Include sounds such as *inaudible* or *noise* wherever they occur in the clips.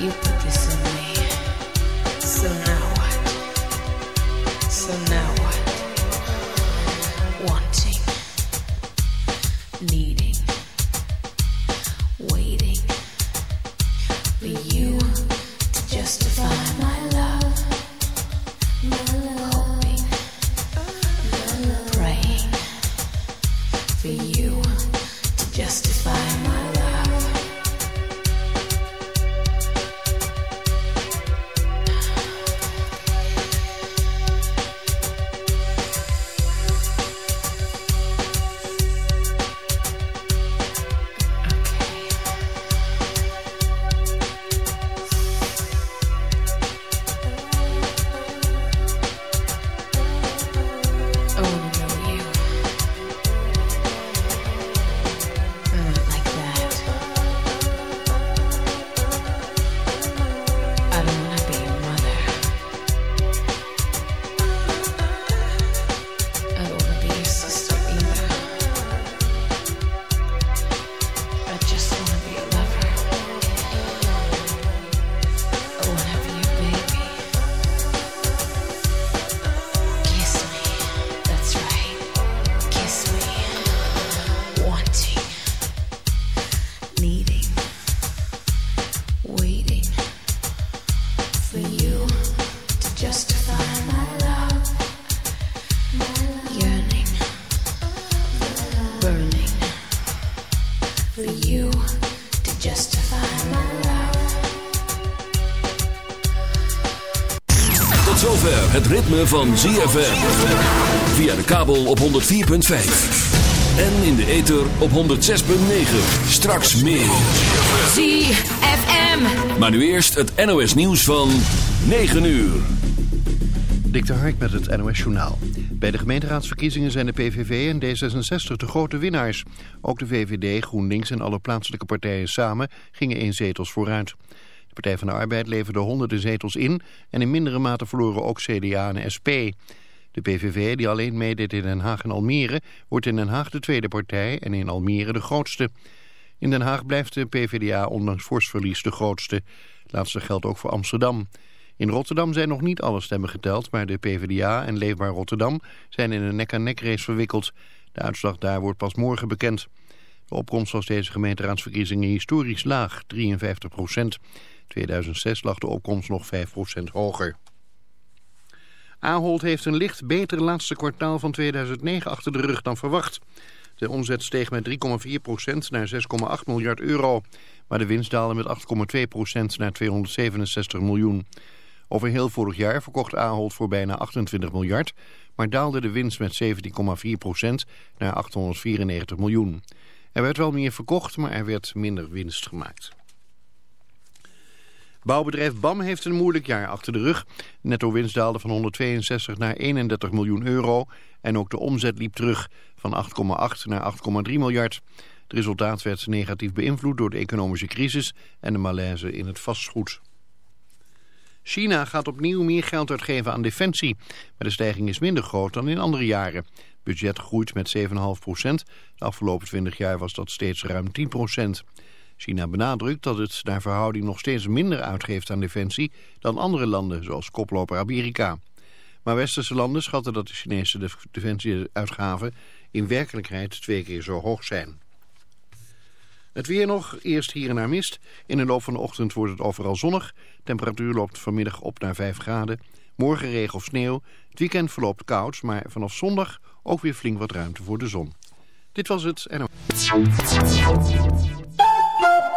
you put this van ZFM. Via de kabel op 104.5. En in de ether op 106.9. Straks meer. ZFM. Maar nu eerst het NOS nieuws van 9 uur. Dik de Hark met het NOS journaal. Bij de gemeenteraadsverkiezingen zijn de PVV en D66 de grote winnaars. Ook de VVD, GroenLinks en alle plaatselijke partijen samen gingen één zetels vooruit. De Partij van de Arbeid leverde honderden zetels in en in mindere mate verloren ook CDA en SP. De PVV, die alleen meedeed in Den Haag en Almere, wordt in Den Haag de tweede partij en in Almere de grootste. In Den Haag blijft de PvdA ondanks fors verlies de grootste. Laatste geldt ook voor Amsterdam. In Rotterdam zijn nog niet alle stemmen geteld, maar de PvdA en Leefbaar Rotterdam zijn in een nek-aan-nek race verwikkeld. De uitslag daar wordt pas morgen bekend. De opkomst was deze gemeenteraadsverkiezingen historisch laag, 53 procent. 2006 lag de opkomst nog 5% hoger. Ahold heeft een licht beter laatste kwartaal van 2009 achter de rug dan verwacht. De omzet steeg met 3,4% naar 6,8 miljard euro. Maar de winst daalde met 8,2% naar 267 miljoen. Over heel vorig jaar verkocht Ahold voor bijna 28 miljard... maar daalde de winst met 17,4% naar 894 miljoen. Er werd wel meer verkocht, maar er werd minder winst gemaakt. Bouwbedrijf BAM heeft een moeilijk jaar achter de rug. Netto winst daalde van 162 naar 31 miljoen euro. En ook de omzet liep terug van 8,8 naar 8,3 miljard. Het resultaat werd negatief beïnvloed door de economische crisis en de malaise in het vastgoed. China gaat opnieuw meer geld uitgeven aan defensie. Maar de stijging is minder groot dan in andere jaren. Het budget groeit met 7,5 procent. De afgelopen 20 jaar was dat steeds ruim 10 procent. China benadrukt dat het naar verhouding nog steeds minder uitgeeft aan defensie dan andere landen, zoals koploper Amerika. Maar westerse landen schatten dat de Chinese defensieuitgaven in werkelijkheid twee keer zo hoog zijn. Het weer nog, eerst hier en daar mist. In de loop van de ochtend wordt het overal zonnig. Temperatuur loopt vanmiddag op naar 5 graden. Morgen regen of sneeuw. Het weekend verloopt koud, maar vanaf zondag ook weer flink wat ruimte voor de zon. Dit was het en...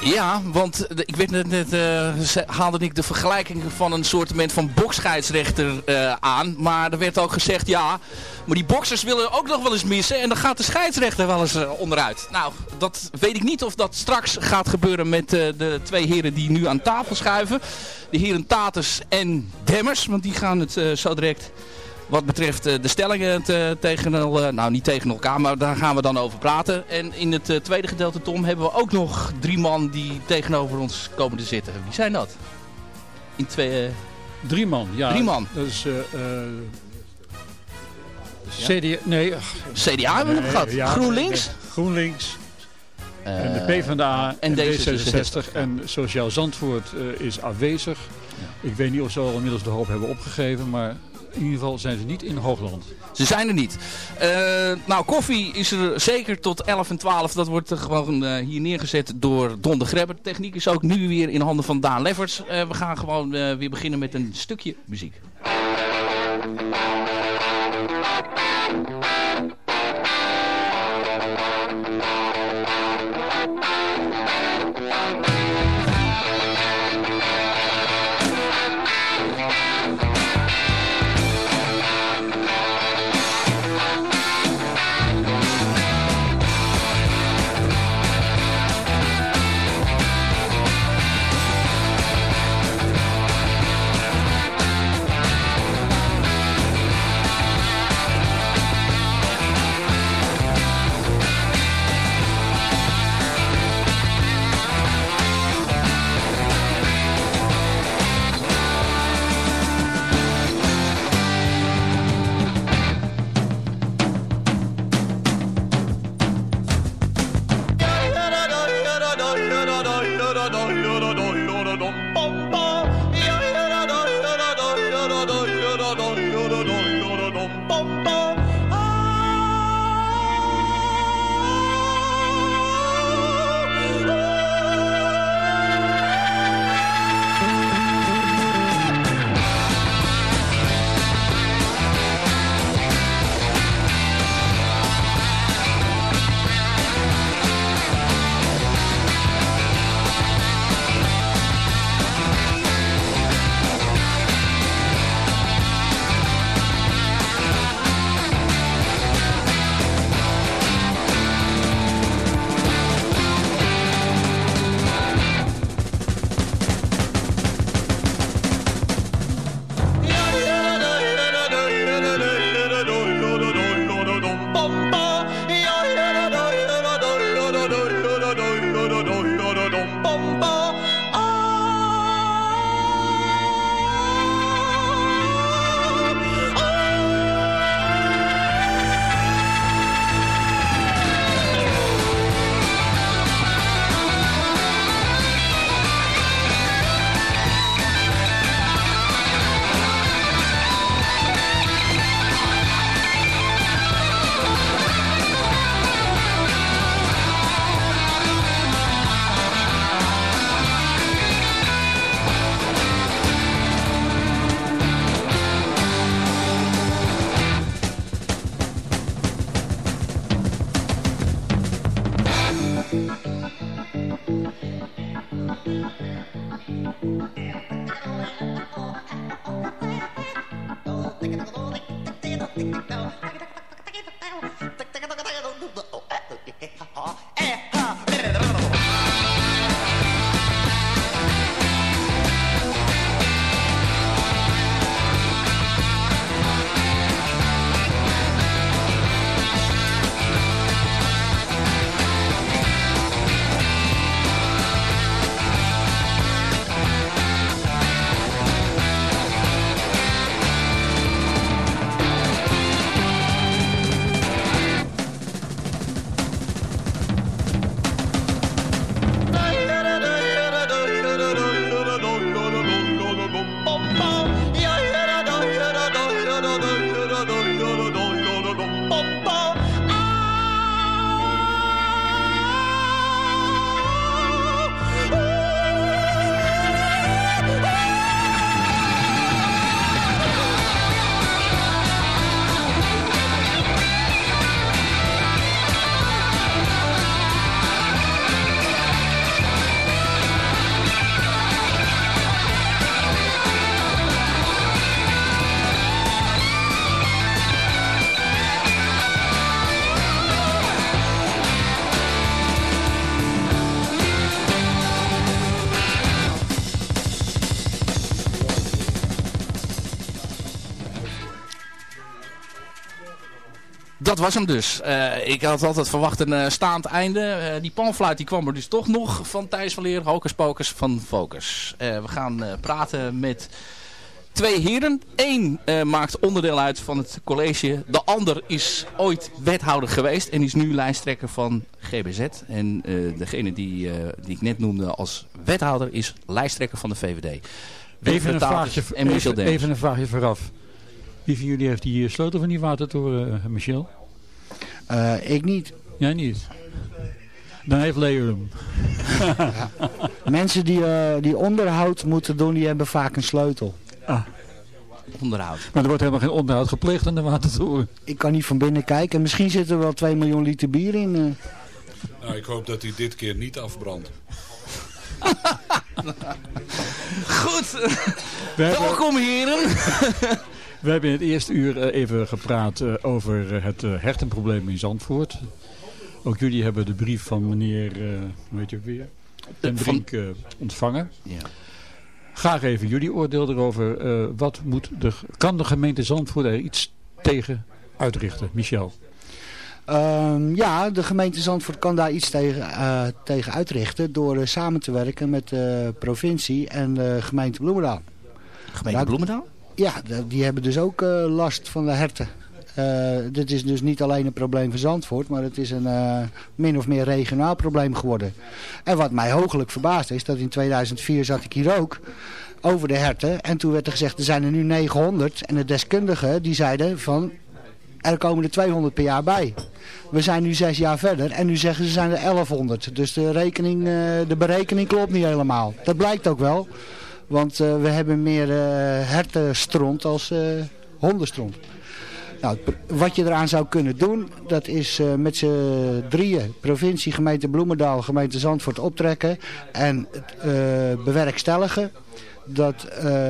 Ja, want ik weet net, net eh, haalde ik de vergelijking van een soort van bokscheidsrechter eh, aan. Maar er werd ook gezegd, ja, maar die boksers willen ook nog wel eens missen. En dan gaat de scheidsrechter wel eens eh, onderuit. Nou, dat weet ik niet of dat straks gaat gebeuren met de twee heren die nu aan tafel schuiven. De heren Taters en Demmers, want die gaan het zo direct... Wat betreft eh, de stellingen te- tegen, eh, nou niet tegen elkaar, maar daar gaan we dan over praten. En in het eh, tweede gedeelte, Tom, hebben we ook nog drie man die tegenover ons komen te zitten. Wie zijn dat? In twee, Drie man, ja. Drie man. Dat is... eh, CDA, nee. CDA hebben we nog gehad. ja, GroenLinks. GroenLinks. en de PvdA en en, D66, D66. En Sociaal Zandvoort is afwezig. Ik weet niet of ze al inmiddels de hoop hebben opgegeven, maar in ieder geval zijn ze niet in Hoogland. Ze zijn er niet. Eh, nou, koffie is er zeker tot 11 en 12. Dat wordt gewoon eh, hier neergezet door Don de Grebber. Techniek is ook nu weer in handen van Daan Lefferts. Eh, we gaan gewoon weer beginnen met een stukje muziek. Thank you. Dat was hem dus. Uh, ik had altijd verwacht een uh, staand einde. Uh, die panfluit die kwam er dus toch nog van Thijs van Leer. Hocus Pocus van Focus. we gaan praten met twee heren. Eén maakt onderdeel uit van het college. De ander is ooit wethouder geweest. En is nu lijsttrekker van GBZ. En degene die, die ik net noemde als wethouder is lijsttrekker van de VVD. Even een, vraagje, even, even een vraagje vooraf. Wie van jullie heeft die sleutel van die watertoren, Michel? Uh, ik niet. Jij niet? Dan heeft Leo hem. ja. *laughs* Mensen die, uh, die onderhoud moeten doen, die hebben vaak een sleutel. Ah. Onderhoud. Maar er wordt helemaal geen onderhoud gepleegd aan de watertoren. Ik kan niet van binnen kijken. Misschien zit er wel 2 miljoen liter bier in. Uh. Nou, ik hoop dat hij dit keer niet afbrandt. *laughs* Goed. Welkom heren. We hebben in het eerste uur eh, even gepraat eh, over eh, het hertenprobleem in Zandvoort. Ook jullie hebben de brief van meneer, weet je ook weer, Ten Brink ontvangen. Ja. Graag even jullie oordeel erover. wat moet de, kan de gemeente Zandvoort er iets tegen uitrichten? Michel. Um, ja, de gemeente Zandvoort kan daar iets tegen, uh, tegen uitrichten door uh, samen te werken met de provincie en de gemeente Bloemendaal. Gemeente Bloemendaal? Ja, die hebben dus ook uh, last van de herten. dit is dus niet alleen een probleem van Zandvoort, maar het is een min of meer regionaal probleem geworden. En wat mij hoogelijk verbaast is, dat in 2004 zat ik hier ook over de herten. En toen werd er gezegd, er zijn er nu 900. En de deskundigen die zeiden van, er komen er 200 per jaar bij. We zijn nu zes jaar verder en nu zeggen ze zijn er 1100. Dus de, rekening, de berekening klopt niet helemaal. Dat blijkt ook wel. Want uh, we hebben meer uh, hertenstront als hondenstront. Nou, wat je eraan zou kunnen doen, dat is met z'n drieën, provincie, gemeente Bloemendaal, gemeente Zandvoort optrekken en bewerkstelligen dat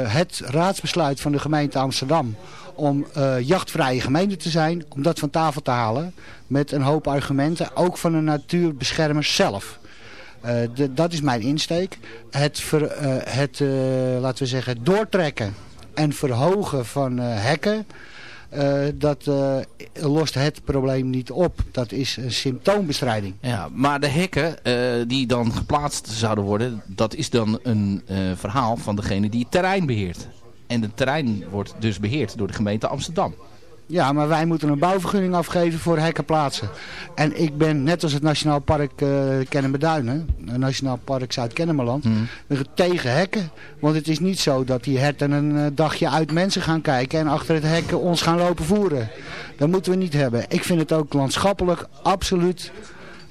het raadsbesluit van de gemeente Amsterdam om uh, jachtvrije gemeente te zijn, om dat van tafel te halen met een hoop argumenten, ook van de natuurbeschermers zelf. De, dat is mijn insteek. Het, ver, uh, het laten we zeggen, doortrekken en verhogen van hekken, dat lost het probleem niet op. Dat is een symptoombestrijding. Ja, maar de hekken die dan geplaatst zouden worden, dat is dan een verhaal van degene die het terrein beheert. En het terrein wordt dus beheerd door de gemeente Amsterdam. Ja, maar wij moeten een bouwvergunning afgeven voor hekken plaatsen. En ik ben, net als het Nationaal Park uh, Kennemerduinen, het Nationaal Park Zuid-Kennemerland, hmm. tegen hekken. Want het is niet zo dat die herten een uh, dagje uit mensen gaan kijken en achter het hekken ons gaan lopen voeren. Dat moeten we niet hebben. Ik vind het ook landschappelijk absoluut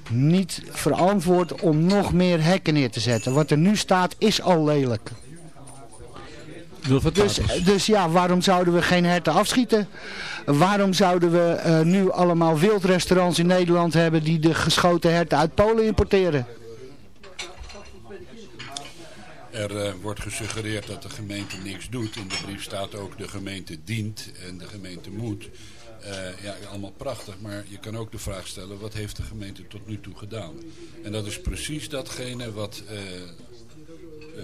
niet verantwoord om nog meer hekken neer te zetten. Wat er nu staat is al lelijk. Dus, dus ja, waarom zouden we geen herten afschieten? Waarom zouden we uh, nu allemaal wildrestaurants in Nederland hebben die de geschoten herten uit Polen importeren? Er uh, wordt gesuggereerd dat de gemeente niks doet. In de brief staat ook de gemeente dient en de gemeente moet. Uh, ja, allemaal prachtig, maar je kan ook de vraag stellen, wat heeft de gemeente tot nu toe gedaan? En dat is precies datgene wat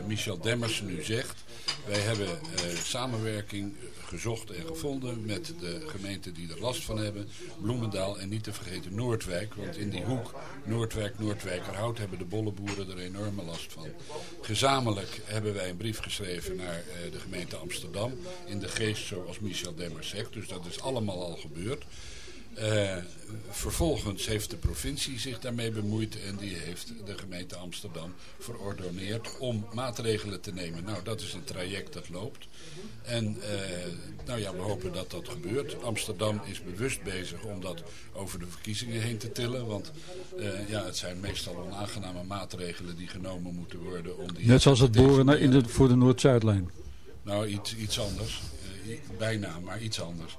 Michel Demmers nu zegt. Wij hebben uh, samenwerking gezocht en gevonden met de gemeenten die er last van hebben. Bloemendaal en niet te vergeten Noordwijk. Want in die hoek Noordwijk, Noordwijkerhout hebben de bolleboeren er enorme last van. Gezamenlijk hebben wij een brief geschreven naar de gemeente Amsterdam. In de geest zoals Michel Demmers zegt. Dus dat is allemaal al gebeurd. Uh, vervolgens heeft de provincie zich daarmee bemoeid en die heeft de gemeente Amsterdam verordoneerd om maatregelen te nemen. Nou, dat is een traject dat loopt. En uh, nou ja, we hopen dat dat gebeurt. Amsterdam is bewust bezig om dat over de verkiezingen heen te tillen. Want uh, ja, het zijn meestal onaangename maatregelen die genomen moeten worden. Om die Net zoals het boren in de, voor de Noord-Zuidlijn. Nou, iets, iets anders bijna, maar iets anders.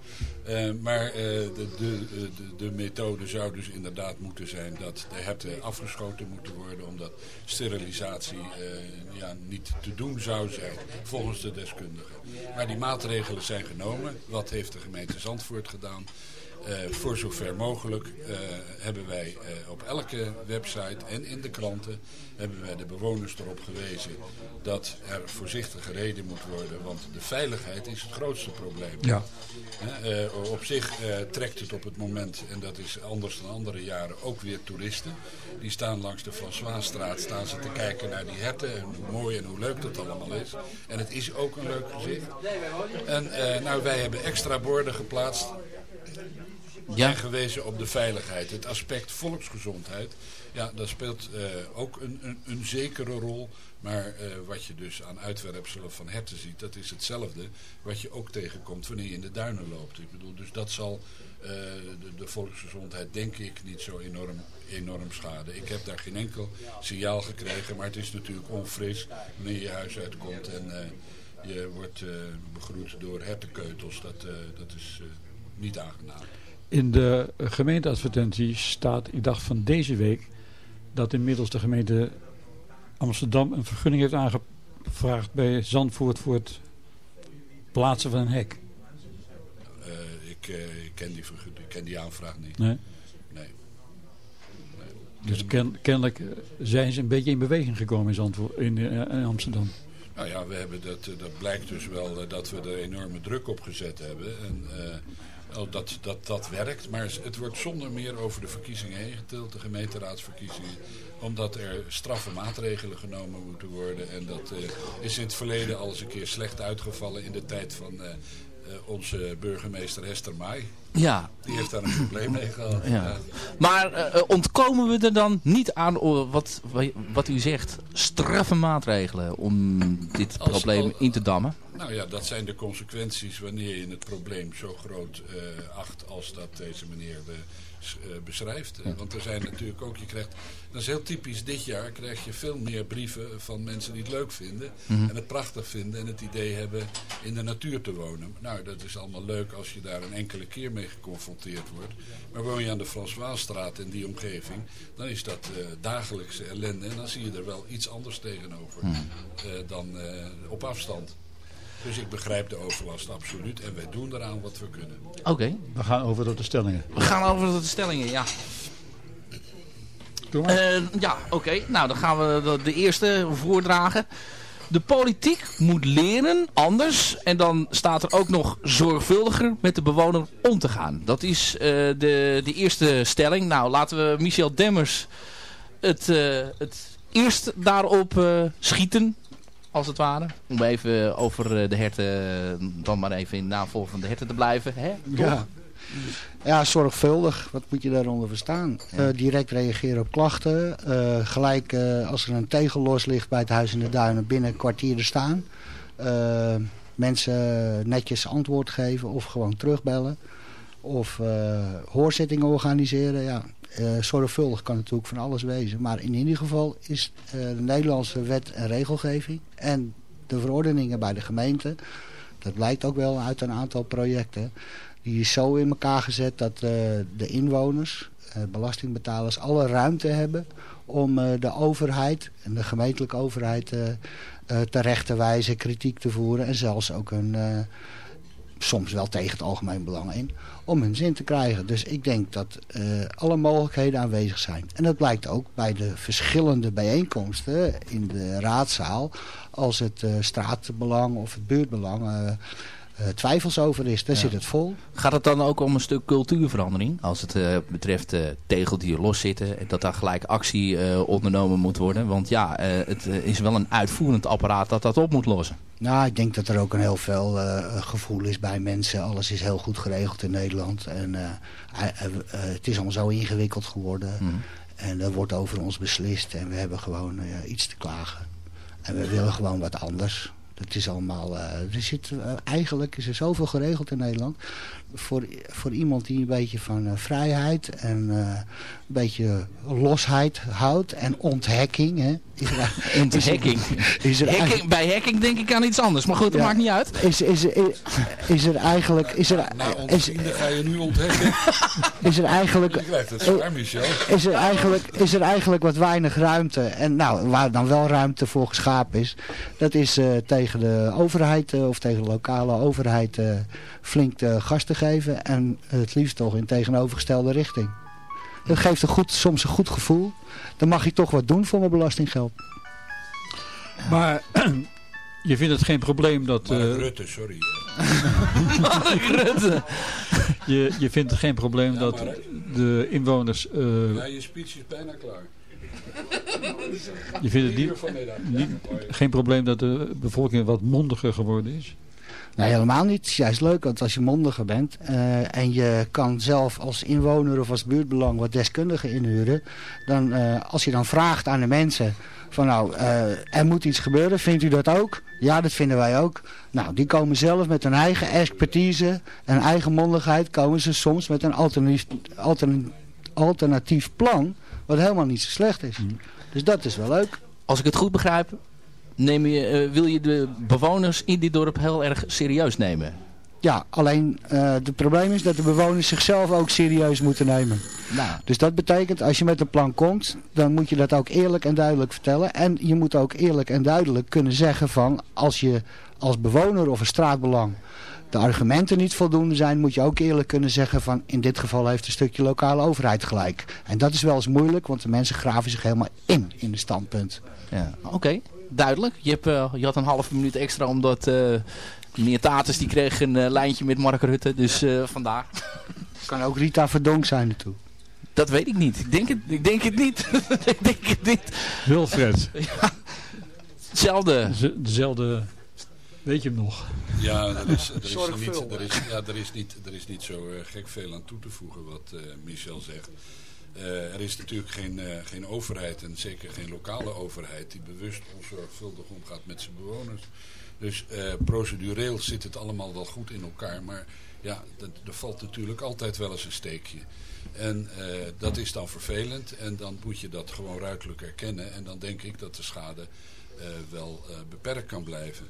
Uh, maar uh, de, de, de, de, methode zou dus inderdaad moeten zijn dat de herten afgeschoten moeten worden, omdat sterilisatie uh, ja, niet te doen zou zijn, volgens de deskundigen. Maar die maatregelen zijn genomen. Wat heeft de gemeente Zandvoort gedaan? Voor zover mogelijk hebben wij op elke website en in de kranten hebben wij de bewoners erop gewezen dat er voorzichtig gereden moet worden. Want de veiligheid is het grootste probleem. Ja. Op zich trekt het op het moment, en dat is anders dan andere jaren, ook weer toeristen. Die staan langs de Françoisstraat, staan ze te kijken naar die herten. En hoe mooi en hoe leuk dat allemaal is. En het is ook een leuk gezicht. En nou, wij hebben extra borden geplaatst. Ja. En gewezen op de veiligheid. Het aspect volksgezondheid. Ja, dat speelt uh, ook een, een, een, zekere rol. Maar uh, wat je dus aan uitwerpselen van herten ziet, dat is hetzelfde wat je ook tegenkomt wanneer je in de duinen loopt. Ik bedoel, dus dat zal uh, de, de, volksgezondheid denk ik niet zo enorm, enorm schaden. Ik heb daar geen enkel signaal gekregen, maar het is natuurlijk onfris wanneer je huis uitkomt en je wordt begroet door hertenkeutels. Dat, dat is niet aangenaam. In de gemeenteadvertentie staat, ik dacht van deze week, dat inmiddels de gemeente Amsterdam een vergunning heeft aangevraagd bij Zandvoort voor het plaatsen van een hek. Uh, ik, uh, ik, ken die ik ken die aanvraag niet. Nee? Nee. nee. Dus ken, kennelijk zijn ze een beetje in beweging gekomen in, Zandvoort, in, in Amsterdam. Nou ja, we hebben dat, dat blijkt dus wel dat we er enorme druk op gezet hebben. En Oh, dat, dat dat werkt. Maar het wordt zonder meer over de verkiezingen heen getild, de gemeenteraadsverkiezingen. Omdat er straffe maatregelen genomen moeten worden. En dat uh, is in het verleden al eens een keer slecht uitgevallen in de tijd van uh, onze burgemeester Hester Maai. Ja. Die heeft daar een probleem mee gehad. Ja. Maar ontkomen we er dan niet aan, wat, wat u zegt, straffe maatregelen om dit als, probleem in te dammen? Nou ja, dat zijn de consequenties wanneer je het probleem zo groot uh, acht als dat deze meneer de, beschrijft. Ja. Want er zijn natuurlijk ook, je krijgt, dat is heel typisch dit jaar, krijg je veel meer brieven van mensen die het leuk vinden. Mm -hmm. En het prachtig vinden en het idee hebben in de natuur te wonen. Nou, dat is allemaal leuk als je daar een enkele keer mee geconfronteerd wordt. Maar woon je aan de Françoisstraat in die omgeving, dan is dat uh, dagelijkse ellende. En dan zie je er wel iets anders tegenover mm -hmm. dan op afstand. Dus ik begrijp de overlast absoluut. En wij doen eraan wat we kunnen. Oké. Okay. We gaan over tot de stellingen. We gaan over tot de stellingen, ja. Uh, ja, oké. Okay. Nou, dan gaan we de eerste voordragen. De politiek moet leren anders. En dan staat er ook nog zorgvuldiger met de bewoner om te gaan. Dat is uh, de, de eerste stelling. Nou, laten we Michel Demmers het, uh, het eerst daarop schieten als het ware. Om even over eh, de herten, dan maar even in navolg van de herten te blijven. Hè? Ja. ja, zorgvuldig. Wat moet je daaronder verstaan? Ja. Uh, direct reageren op klachten. Uh, gelijk uh, als er een tegel los ligt bij het Huis in de Duinen binnen een kwartier er staan. mensen netjes antwoord geven of gewoon terugbellen. Of hoorzittingen organiseren. Ja, uh, zorgvuldig kan natuurlijk van alles wezen. Maar in ieder geval is uh, de Nederlandse wet en regelgeving en de verordeningen bij de gemeente... dat blijkt ook wel uit een aantal projecten... die is zo in elkaar gezet dat uh, de inwoners, belastingbetalers... alle ruimte hebben om de overheid en de gemeentelijke overheid terecht te wijzen... kritiek te voeren en zelfs ook een soms wel tegen het algemeen belang in, om hun zin te krijgen. Dus ik denk dat uh, alle mogelijkheden aanwezig zijn. En dat blijkt ook bij de verschillende bijeenkomsten in de raadzaal, als het uh, straatbelang of het buurtbelang... Uh, uh, twijfels over is. Daar ja. zit het vol. Gaat het dan ook om een stuk cultuurverandering? Als het uh, betreft uh, tegels die los zitten. En dat daar gelijk actie ondernomen moet worden. Want ja, het is wel een uitvoerend apparaat dat dat op moet lossen. Nou, ik denk dat er ook een heel veel gevoel is bij mensen. Alles is heel goed geregeld in Nederland. En het is allemaal zo ingewikkeld geworden. Mm. En er wordt over ons beslist. En we hebben gewoon iets te klagen. En we willen gewoon wat anders. Dat is allemaal, uh, er zit, uh, eigenlijk is er zoveel geregeld in Nederland. Voor, voor iemand die een beetje van uh, vrijheid en een beetje losheid houdt en onthekking. Hè, is er, *laughs* onthekking? Is er, hacking, bij hacking denk ik aan iets anders, maar goed, dat ja, maakt niet uit. Is, is, is, is er eigenlijk... Is er, nou, is, ga je nu onthekken. *laughs* Is er eigenlijk... Is er, eigenlijk, is er eigenlijk wat weinig ruimte. En nou, waar dan wel ruimte voor geschapen is, dat is tegen tegen de overheid of tegen de lokale overheid flink gas te geven. En het liefst toch in tegenovergestelde richting. Dat geeft een goed, soms een goed gevoel. Dan mag je toch wat doen voor mijn belastinggeld. Maar *clears throat* je vindt het geen probleem dat... Mark uh, Rutte, sorry. Mark *laughs* Rutte. je, je vindt het geen probleem dat de inwoners... Uh, ja, je speech is bijna klaar. Je vindt het niet, niet, geen probleem dat de bevolking wat mondiger geworden is? Nee, helemaal niet. Het is juist leuk, want als je mondiger bent uh, en je kan zelf als inwoner of als buurtbelang wat deskundigen inhuren, dan uh, als je dan vraagt aan de mensen van nou, uh, er moet iets gebeuren, vindt u dat ook? Ja, dat vinden wij ook. Nou, die komen zelf met hun eigen expertise en eigen mondigheid, komen ze soms met een alternatief, alternatief, alternatief plan, wat helemaal niet zo slecht is. Mm. Dus dat is wel leuk. Als ik het goed begrijp, neem je, uh, wil je de bewoners in dit dorp heel erg serieus nemen? Ja, alleen uh, het probleem is dat de bewoners zichzelf ook serieus moeten nemen. Nou. Dus dat betekent, als je met een plan komt, dan moet je dat ook eerlijk en duidelijk vertellen. En je moet ook eerlijk en duidelijk kunnen zeggen van, als je als bewoner of een straatbelang de argumenten niet voldoende zijn, moet je ook eerlijk kunnen zeggen van, in dit geval heeft een stukje lokale overheid gelijk. En dat is wel eens moeilijk, want de mensen graven zich helemaal in, in de standpunt. Ja, oké duidelijk. Je, hebt, uh, je had een halve minuut extra omdat uh, meneer Tatus die kreeg een uh, lijntje met Mark Rutte. Dus vandaar. *laughs* Kan ook Rita Verdonk zijn naartoe. Dat weet ik niet. Ik denk het, ik denk het niet. *laughs* ik denk het niet. Wilfred. *laughs* ja. Hetzelfde. Dezelfde... Weet je hem nog? Ja, er is, er is, niet, er is, ja, er is, niet, er is niet zo gek veel aan toe te voegen wat Michel zegt. Uh, er is natuurlijk geen, uh, geen overheid en zeker geen lokale overheid die bewust onzorgvuldig omgaat met zijn bewoners. Dus uh, procedureel zit het allemaal wel goed in elkaar, maar ja, er valt natuurlijk altijd wel eens een steekje. En dat is dan vervelend en dan moet je dat gewoon ruidelijk erkennen en dan denk ik dat de schade wel beperkt kan blijven.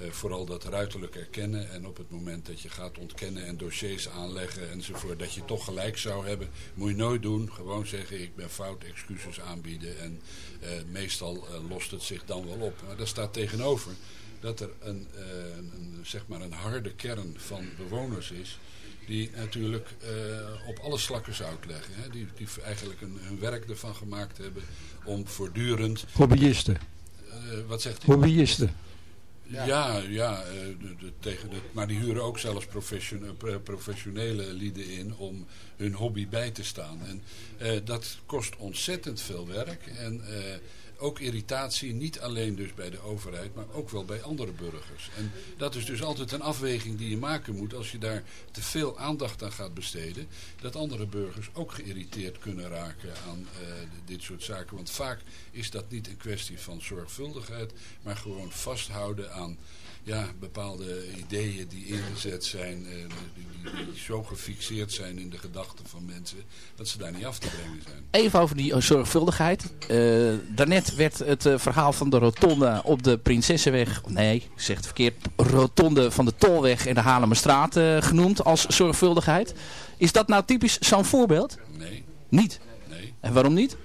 Uh, vooral dat ruiterlijk erkennen en op het moment dat je gaat ontkennen en dossiers aanleggen enzovoort, dat je toch gelijk zou hebben, moet je nooit doen. Gewoon zeggen ik ben fout, excuses aanbieden en uh, meestal uh, lost het zich dan wel op. Maar daar staat tegenover dat er een, een, zeg maar een harde kern van bewoners is die natuurlijk op alle slakken zout leggen. Hè? Die, die eigenlijk een, hun werk ervan gemaakt hebben om voortdurend... Hobbyisten. wat zegt u? Hobbyisten. Ja, ja, eh, tegen de, maar die huren ook zelfs professionele, professionele lieden in om hun hobby bij te staan. En uh, dat kost ontzettend veel werk. En ook irritatie, niet alleen dus bij de overheid, maar ook wel bij andere burgers. En dat is dus altijd een afweging die je maken moet als je daar te veel aandacht aan gaat besteden. Dat andere burgers ook geïrriteerd kunnen raken aan uh, dit soort zaken. Want vaak is dat niet een kwestie van zorgvuldigheid, maar gewoon vasthouden aan ja, bepaalde ideeën die ingezet zijn, eh, die, die, zo gefixeerd zijn in de gedachten van mensen, dat ze daar niet af te brengen zijn. Even over die zorgvuldigheid. Uh, daarnet werd het uh, verhaal van de rotonde op de Prinsessenweg, nee, ik zeg het verkeerd, rotonde van de Tolweg en de Halemerstraat uh, genoemd als zorgvuldigheid. Is dat nou typisch zo'n voorbeeld? Nee. Niet? Nee. En waarom niet?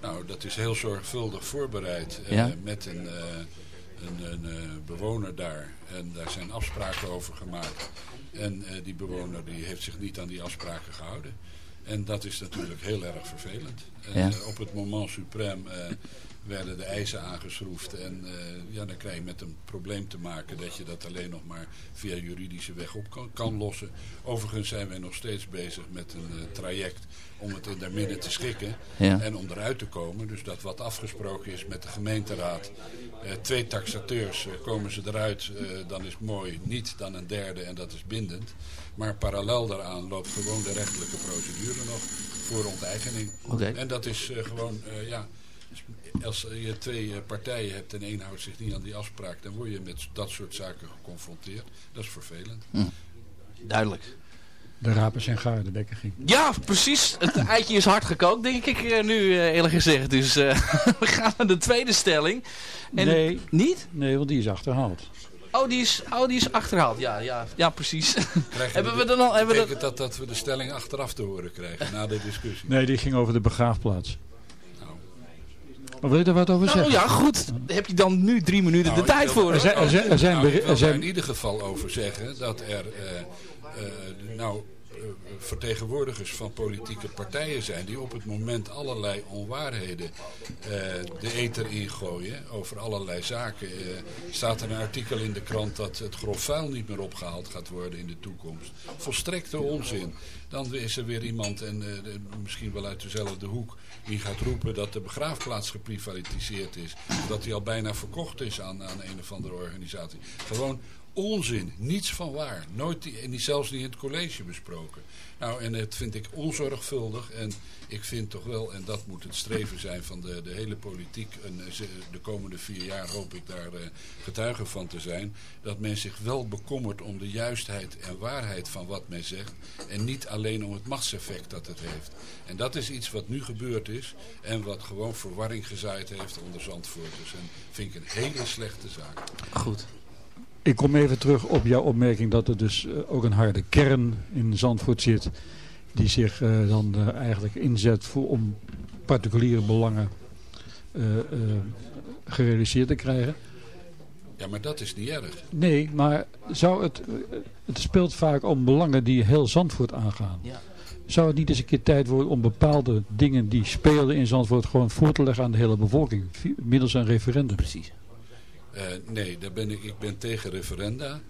Nou, dat is heel zorgvuldig voorbereid ja? met een een, een uh, bewoner daar. En daar zijn afspraken over gemaakt. En uh, die bewoner die heeft zich niet aan die afspraken gehouden. En dat is natuurlijk heel erg vervelend. En, ja. uh, op het moment suprem werden de eisen aangeschroefd. En ja, dan krijg je met een probleem te maken dat je dat alleen nog maar via juridische weg op kan, kan lossen. Overigens zijn wij nog steeds bezig met een traject om het in der midden te schikken ja. en om eruit te komen. Dus dat wat afgesproken is met de gemeenteraad. Eh, twee taxateurs, eh, komen ze eruit, eh, dan is mooi. Niet dan een derde en dat is bindend. Maar parallel daaraan loopt gewoon de rechtelijke procedure nog voor onteigening. Okay. En dat is gewoon, ja... Als je twee partijen hebt en één houdt zich niet aan die afspraak... dan word je met dat soort zaken geconfronteerd. Dat is vervelend. Hm. Duidelijk. De rapen zijn gaar, de bekken ging. Ja, precies. Het eitje is hard gekookt, denk ik nu eerlijk gezegd. Dus uh, *laughs* we gaan naar de tweede stelling. En nee. Niet? Nee, want die is achterhaald. Oh, die is, oh, die is achterhaald. Ja, ja, ja precies. *laughs* hebben we, dan al... Hebben we dat, dat we de stelling achteraf te horen krijgen na de discussie? Nee, die ging over de begraafplaats. Maar wil je er wat over Nou zeggen? ja, goed. Daar heb je dan nu drie minuten Nou, de tijd ik wil- voor. Er zijn- er zijn- er zijn nou, ik wil er zijn- daar in ieder geval over zeggen dat er eh, eh, nou, eh, vertegenwoordigers van politieke partijen zijn die op het moment allerlei onwaarheden eh, de eter ingooien over allerlei zaken. Eh, staat er een artikel in de krant dat het grof vuil niet meer opgehaald gaat worden in de toekomst. Volstrekte onzin. Dan is er weer iemand, en eh, misschien wel uit dezelfde hoek, die gaat roepen dat de begraafplaats geprivatiseerd is. Dat die al bijna verkocht is aan, aan een of andere organisatie. Gewoon onzin, niets van waar. Nooit, die- en die zelfs niet in het college besproken. Nou, en het vind ik onzorgvuldig. En ik vind toch wel, en dat moet het streven zijn van de, de hele politiek. Eh, de komende vier jaar hoop ik daar eh, getuige van te zijn. Dat men zich wel bekommert om de juistheid en waarheid van wat men zegt. En niet alleen om het machtseffect dat het heeft. En dat is iets wat nu gebeurd is. En wat gewoon verwarring gezaaid heeft onder Zandvoorters. En vind ik een hele slechte zaak. Goed. Ik kom even terug op jouw opmerking dat er dus eh, ook een harde kern in Zandvoort zit. Die zich eh, dan eh, eigenlijk inzet voor, om particuliere belangen eh, eh, gerealiseerd te krijgen. Ja, maar dat is niet erg. Nee, maar zou het, het speelt vaak om belangen die heel Zandvoort aangaan. Ja. Zou het niet eens een keer tijd worden om bepaalde dingen die spelen in Zandvoort gewoon voor te leggen aan de hele bevolking? Middels een referendum. Precies. Eh, nee, daar ben ik, ik ben tegen referenda.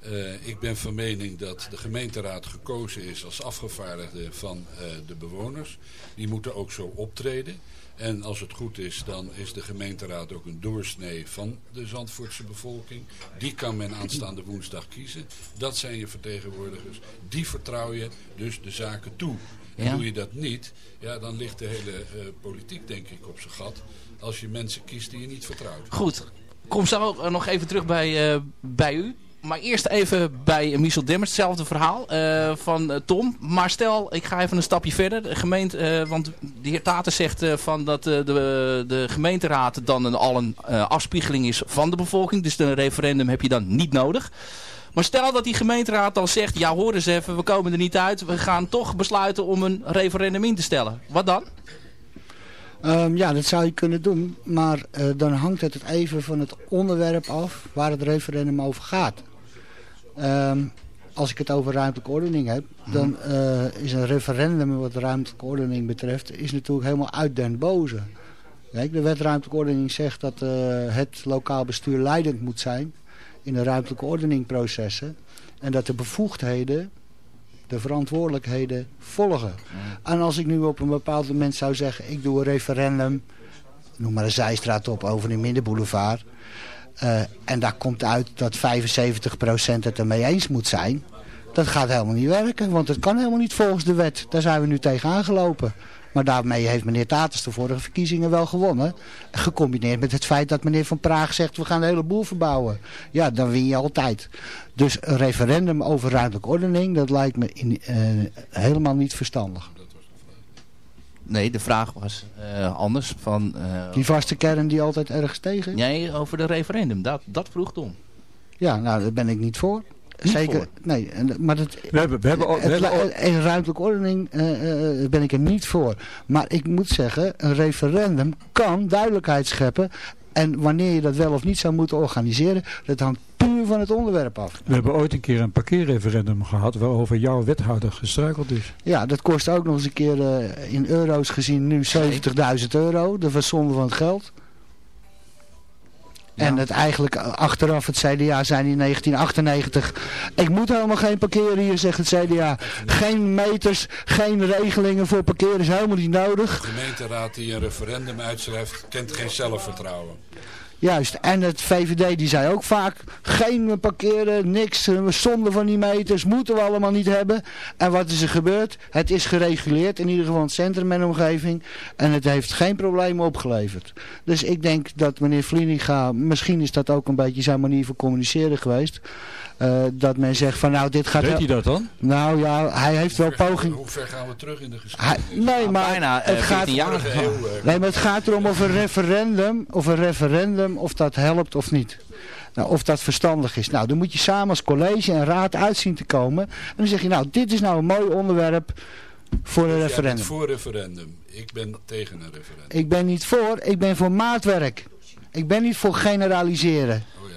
Eh, ik ben van mening dat de gemeenteraad gekozen is als afgevaardigde van eh, de bewoners. Die moeten ook zo optreden. En als het goed is, dan is de gemeenteraad ook een doorsnee van de Zandvoortse bevolking. Die kan men aanstaande woensdag kiezen. Dat zijn je vertegenwoordigers. Die vertrouw je dus de zaken toe. En Ja. doe je dat niet, ja, dan ligt de hele politiek denk ik op zijn gat. Als je mensen kiest die je niet vertrouwt. Goed. Kom zo eh, nog even terug bij, eh, bij u. Maar eerst even bij Michel Demmers. Hetzelfde verhaal eh, van Tom. Maar stel, ik ga even een stapje verder. De gemeente, want de heer Taten zegt van dat de, de gemeenteraad dan een, al een afspiegeling is van de bevolking. Dus een referendum heb je dan niet nodig. Maar stel dat die gemeenteraad dan zegt, ja hoor eens even, we komen er niet uit. We gaan toch besluiten om een referendum in te stellen. Wat dan? Ehm, ja, dat zou je kunnen doen, maar eh, dan hangt het even van het onderwerp af waar het referendum over gaat. Ehm, als ik het over ruimtelijke ordening heb, dan eh, is een referendum wat ruimtelijke ordening betreft, is natuurlijk helemaal uit den boze. Kijk, de wet ruimtelijke ordening zegt dat eh, het lokaal bestuur leidend moet zijn in de ruimtelijke ordeningprocessen. En dat de bevoegdheden, de verantwoordelijkheden volgen. En als ik nu op een bepaald moment zou zeggen, ik doe een referendum, noem maar een zijstraat op over de Middenboulevard. eh, en daar komt uit dat 75% het ermee eens moet zijn. Dat gaat helemaal niet werken, want het kan helemaal niet volgens de wet. Daar zijn we nu tegen aangelopen. Maar daarmee heeft meneer Taters de vorige verkiezingen wel gewonnen. Gecombineerd met het feit dat meneer Van Praag zegt we gaan de hele boel verbouwen. Ja, dan win je altijd. Dus een referendum over ruimtelijke ordening, dat lijkt me in, eh, helemaal niet verstandig. Nee, de vraag was eh, anders. Van, eh, Die vaste kern die altijd ergens tegen is? nee, over de referendum. Dat, dat vroeg Tom. Ja, nou daar ben ik niet voor. Niet Zeker, voor? nee. en- Maar het, We hebben, we hebben, ook- we het, hebben ook- in ruimtelijke ordening eh, eh, ben ik er niet voor. Maar ik moet zeggen, een referendum kan duidelijkheid scheppen. En wanneer je dat wel of niet zou moeten organiseren, dat hangt puur van het onderwerp af. we hebben ooit een keer een parkeerreferendum gehad waarover jouw wethouder gestruikeld is. Ja, dat kost ook nog eens een keer eh, in euro's gezien nu 70.000 euro. De verzonde van het geld. En het eigenlijk eh, achteraf het CDA zijn in 1998. Ik moet helemaal geen parkeren hier, zegt het CDA. Geen meters, geen regelingen voor parkeren is helemaal niet nodig. De gemeenteraad die een referendum uitschrijft, kent geen zelfvertrouwen. Juist, en het VVD die zei ook vaak, geen parkeren, niks, eh, zonde van die meters, moeten we allemaal niet hebben. En wat is er gebeurd? Het is gereguleerd, in ieder geval het centrum en omgeving. En het heeft geen problemen opgeleverd. Dus ik denk dat meneer Vlieringa, misschien is dat ook een beetje zijn manier van communiceren geweest. Eh, dat men zegt van nou dit gaat... Weet hij dat dan? Nou ja, hij heeft wel poging... Hoe ver gaan we terug in de Hij, geschiedenis? nee, maar bijna, het gaat... 14 jaar. Vorige eeuw, Nee, maar het gaat erom of een referendum, of een referendum, of dat helpt of niet. Nou, of dat verstandig is. Nou, dan moet je samen als college en raad uitzien te komen. En dan zeg je, nou, dit is nou een mooi onderwerp. Voor een referendum. voor referendum. Ik ben tegen een referendum. Ik ben niet voor, ik ben voor maatwerk. Ik ben niet voor generaliseren. Oh ja.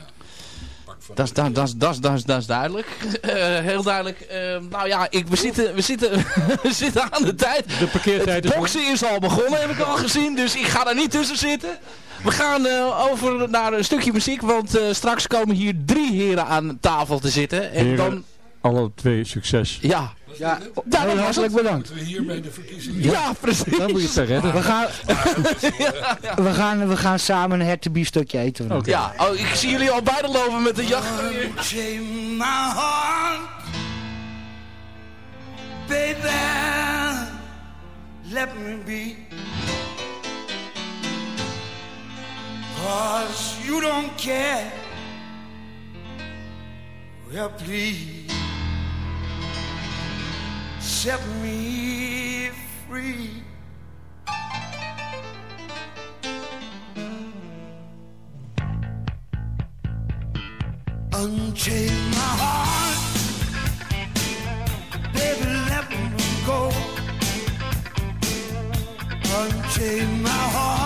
Pak van Dat is, dat, dat, dat, is- dat, is- dat is duidelijk. *laughs* Eh, heel duidelijk. Eh, nou ja, ik, we, zitten, we, zitten, *laughs* we zitten aan de tijd. De parkeertijd is... Het boksen is al begonnen, heb ik al gezien. Dus ik ga daar niet tussen zitten. We gaan eh, over naar een stukje muziek. Want eh, straks komen hier drie heren aan tafel te zitten. En Heren, dan... alle twee succes. Ja, Ja, Daarom heel was hartelijk bedankt. Moeten we hiermee de verkiezingen... ja, precies. Dan moet je te redden. We gaan, *laughs* we gaan, we gaan samen een hertenbiefstukje eten. vanavond. Ja, oh, ik zie jullie al beide lopen met de jacht. Baby. Let me be. Cause you don't care. Well, please set me free. Unchain my heart, baby, let me go. Unchain my heart,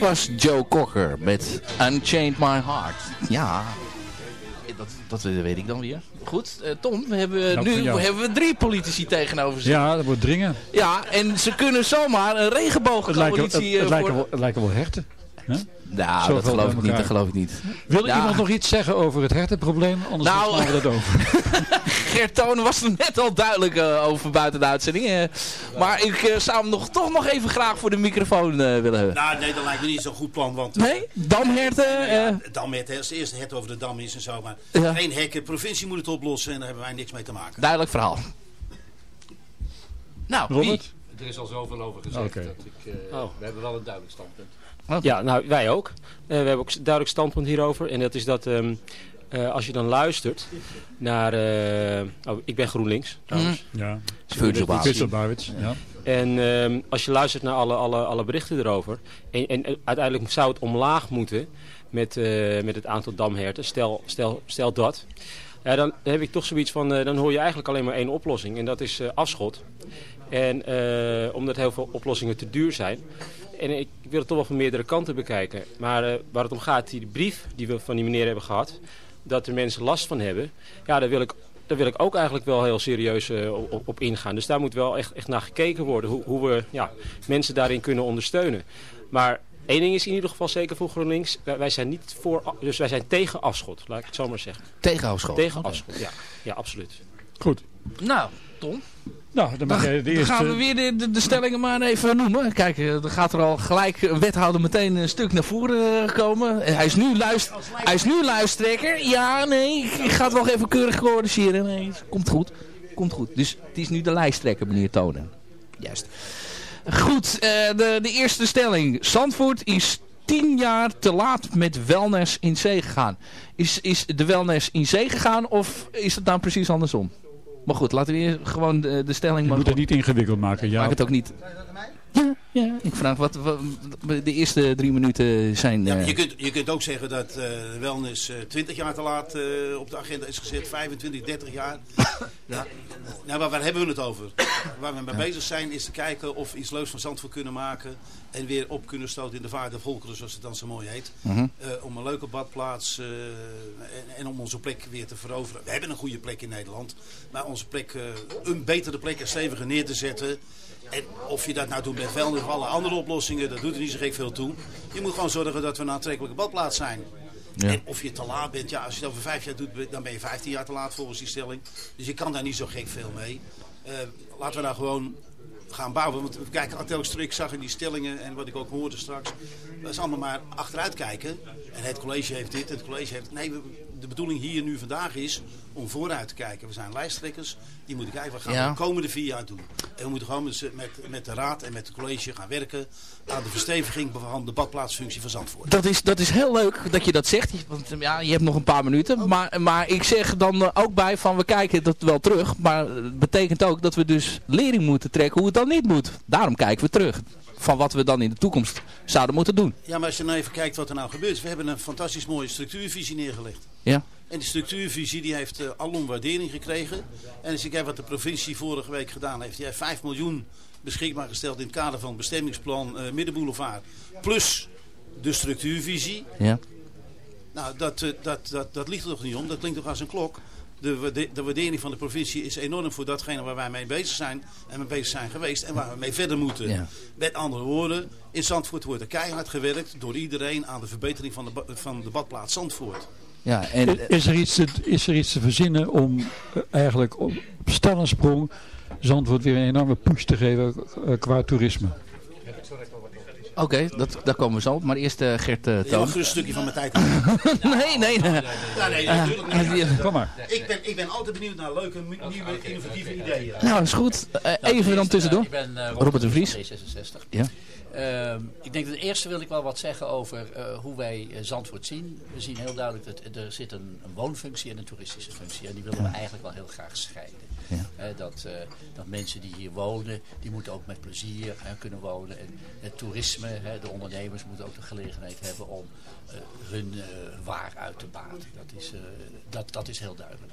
was Joe Cocker met Unchained My Heart. Ja, dat, dat weet ik dan weer. Goed, eh, Tom, we hebben, nu hebben we drie politici tegenover zich. Ja, dat wordt dringen. Ja, en ze kunnen zomaar een Het lijken, het, regenboogcoalitie het eh, lijken, wel, het lijken wel herten. hè? Nou, Zo dat geloof ik niet, dat geloof ik niet. Wil Ja. iemand nog iets zeggen over het hertenprobleem? Anders Nou, slaan we dat over. *laughs* Gert Tonen was er net al duidelijk eh, over buiten de uitzending. eh. maar ik eh, zou hem nog, toch nog even graag voor de microfoon eh, willen hebben. Nou, nee, dat lijkt me niet zo'n goed plan. Want, Nee? Damherten? Ja, eh, Damhet, hè, als de eerste het over de dam is en zo. Maar Ja. geen hekken, provincie moet het oplossen en daar hebben wij niks mee te maken. duidelijk verhaal. Nou, wie? Robert? Er is al zoveel over gezegd. Dat ik, eh, Oh. We hebben wel een duidelijk standpunt. Ja, nou wij ook. Eh, we hebben ook een duidelijk standpunt hierover. En dat is dat ehm, eh, als je dan luistert naar... eh, oh, ik ben GroenLinks trouwens. Ja. Virgil Bauwits, ja. En ehm, als je luistert naar alle, alle, alle berichten erover. En, en uiteindelijk zou het omlaag moeten met, eh, met het aantal damherten. Stel, stel, stel dat. Ja, dan heb ik toch zoiets van, eh, dan hoor je eigenlijk alleen maar één oplossing. En dat is afschot. En eh, omdat heel veel oplossingen te duur zijn. En ik, wil het toch wel van meerdere kanten bekijken. Maar eh, waar het om gaat, die brief die we van die meneer hebben gehad. Dat er mensen last van hebben. Ja, daar wil ik, daar wil ik ook eigenlijk wel heel serieus eh, op, op ingaan. Dus daar moet wel echt, echt naar gekeken worden. Hoe, hoe we ja, mensen daarin kunnen ondersteunen. Maar één ding is in ieder geval zeker voor GroenLinks. Wij, wij zijn niet voor, dus wij zijn tegen afschot. Laat ik het zo maar zeggen. Tegen afschot? Tegen afschot, ja. Ja, absoluut. Goed. Nou, Tom. Nou, dan Dan eerste... gaan we weer de, de, de stellingen maar even noemen. Kijk, eh, dan gaat er al gelijk een wethouder meteen een stuk naar voren eh, komen. En hij is nu, luister, hij is nu luistrekker. Ja, nee, ik, ga het nog even keurig corrigeren. Nee, komt goed. Komt goed. Dus het is nu de lijsttrekker, meneer Tonen. Juist. Goed, eh, de, de eerste stelling. Zandvoort is tien jaar te laat met wellness in zee gegaan. Is, is de wellness in zee gegaan of is het nou precies andersom? Maar goed, laten we eerst gewoon de, de stelling... Je moet het niet ingewikkeld maken. Ja. Maak het ook niet. Ja, ja. Ik vraag wat, wat de eerste drie minuten zijn. Ja, eh, je, kunt, je kunt ook zeggen dat eh wellness eh 20 jaar te laat eh, op de agenda is gezet, 25, 30 jaar. ja. Nou, maar waar hebben we het over? Waar we mee bezig zijn is te kijken of we iets leuks van Zandvoort kunnen maken. En weer op kunnen stoten in de vaart der volkeren, zoals het dan zo mooi heet. Mhm. Eh, om een leuke badplaats eh, en, en om onze plek weer te veroveren. We hebben een goede plek in Nederland. Maar onze plek, eh, een betere plek en steviger neer te zetten. En of je dat nou doet met vuilnis of alle andere oplossingen, dat doet er niet zo gek veel toe. Je moet gewoon zorgen dat we een aantrekkelijke badplaats zijn. Ja. En of je te laat bent, ja, als je het over vijf jaar doet, dan ben je 15 jaar te laat volgens die stelling. Dus je kan daar niet zo gek veel mee. Eh, laten we nou gewoon gaan bouwen. Want we kijken telkens terug, ik zag in die stellingen en wat ik ook hoorde straks. Dat is allemaal maar achteruit kijken. En het college heeft dit, het college heeft... Nee, we- de bedoeling hier nu vandaag is om vooruit te kijken. We zijn lijsttrekkers, die moeten kijken wat gaan Ja. we de komende vier jaar doen. En we moeten gewoon met, met, de raad en met het college gaan werken aan de versteviging van de badplaatsfunctie van Zandvoort. Dat is, dat is heel leuk dat je dat zegt. Want eh, ja, je hebt nog een paar minuten. Maar, maar ik zeg dan eh, ook bij van we kijken dat wel terug. Maar het betekent ook dat we dus lering moeten trekken hoe het dan niet moet. Daarom kijken we terug. Van wat we dan in de toekomst zouden moeten doen. Ja, maar als je nou even kijkt wat er nou gebeurt. We hebben een fantastisch mooie structuurvisie neergelegd. Ja. En die structuurvisie die heeft uh, alom waardering gekregen. En als ik kijk wat de provincie vorige week gedaan heeft. Die heeft 5 miljoen beschikbaar gesteld in het kader van het bestemmingsplan uh, Middenboulevard. Plus de structuurvisie. Ja. Nou, dat, uh, dat, dat, dat ligt er toch niet om. Dat klinkt toch als een klok. De, de, de, waardering van de provincie is enorm voor datgene waar wij mee bezig zijn. En mee bezig zijn geweest. En waar we mee verder moeten. Ja. Met andere woorden, in Zandvoort wordt er keihard gewerkt door iedereen aan de verbetering van de, van de badplaats Zandvoort. Ja, en, is, er iets te, is er iets te verzinnen om uh, eigenlijk op, op stel en sprong Zandvoort weer een enorme push te geven uh, qua toerisme? Oké, okay, daar komen we zo op. Maar eerst uh, Gert uh, Toon. Ja, een stukje van mijn tijd. *laughs* nee, nee, nee. Ja, nee, natuurlijk niet. Uh, Kom maar. Ik ben, ik ben altijd benieuwd naar leuke, nieuwe, innovatieve ideeën. Nou, is goed. even dan tussendoor. ik ben Robert, Robert de Vries. D66. Ja. Uh, ik denk dat het eerste wil ik wel wat zeggen over uh, hoe wij uh, Zandvoort zien. We zien heel duidelijk dat er zit een, een woonfunctie en een toeristische functie. En die willen we eigenlijk wel heel graag scheiden. Ja. dat, dat mensen die hier wonen, die moeten ook met plezier kunnen wonen. En het toerisme, de ondernemers moeten ook de gelegenheid hebben om hun waar uit te baten. Dat is, dat, dat is heel duidelijk.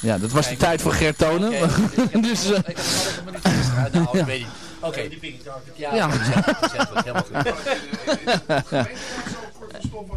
Ja, dat was de tijd voor Gert Tonen. *laughs* dus, ik heb nog even een minuut extra. Nou, *laughs* ik weet niet. Oké. Ja, Ja. dat is goed, helemaal goed. *laughs*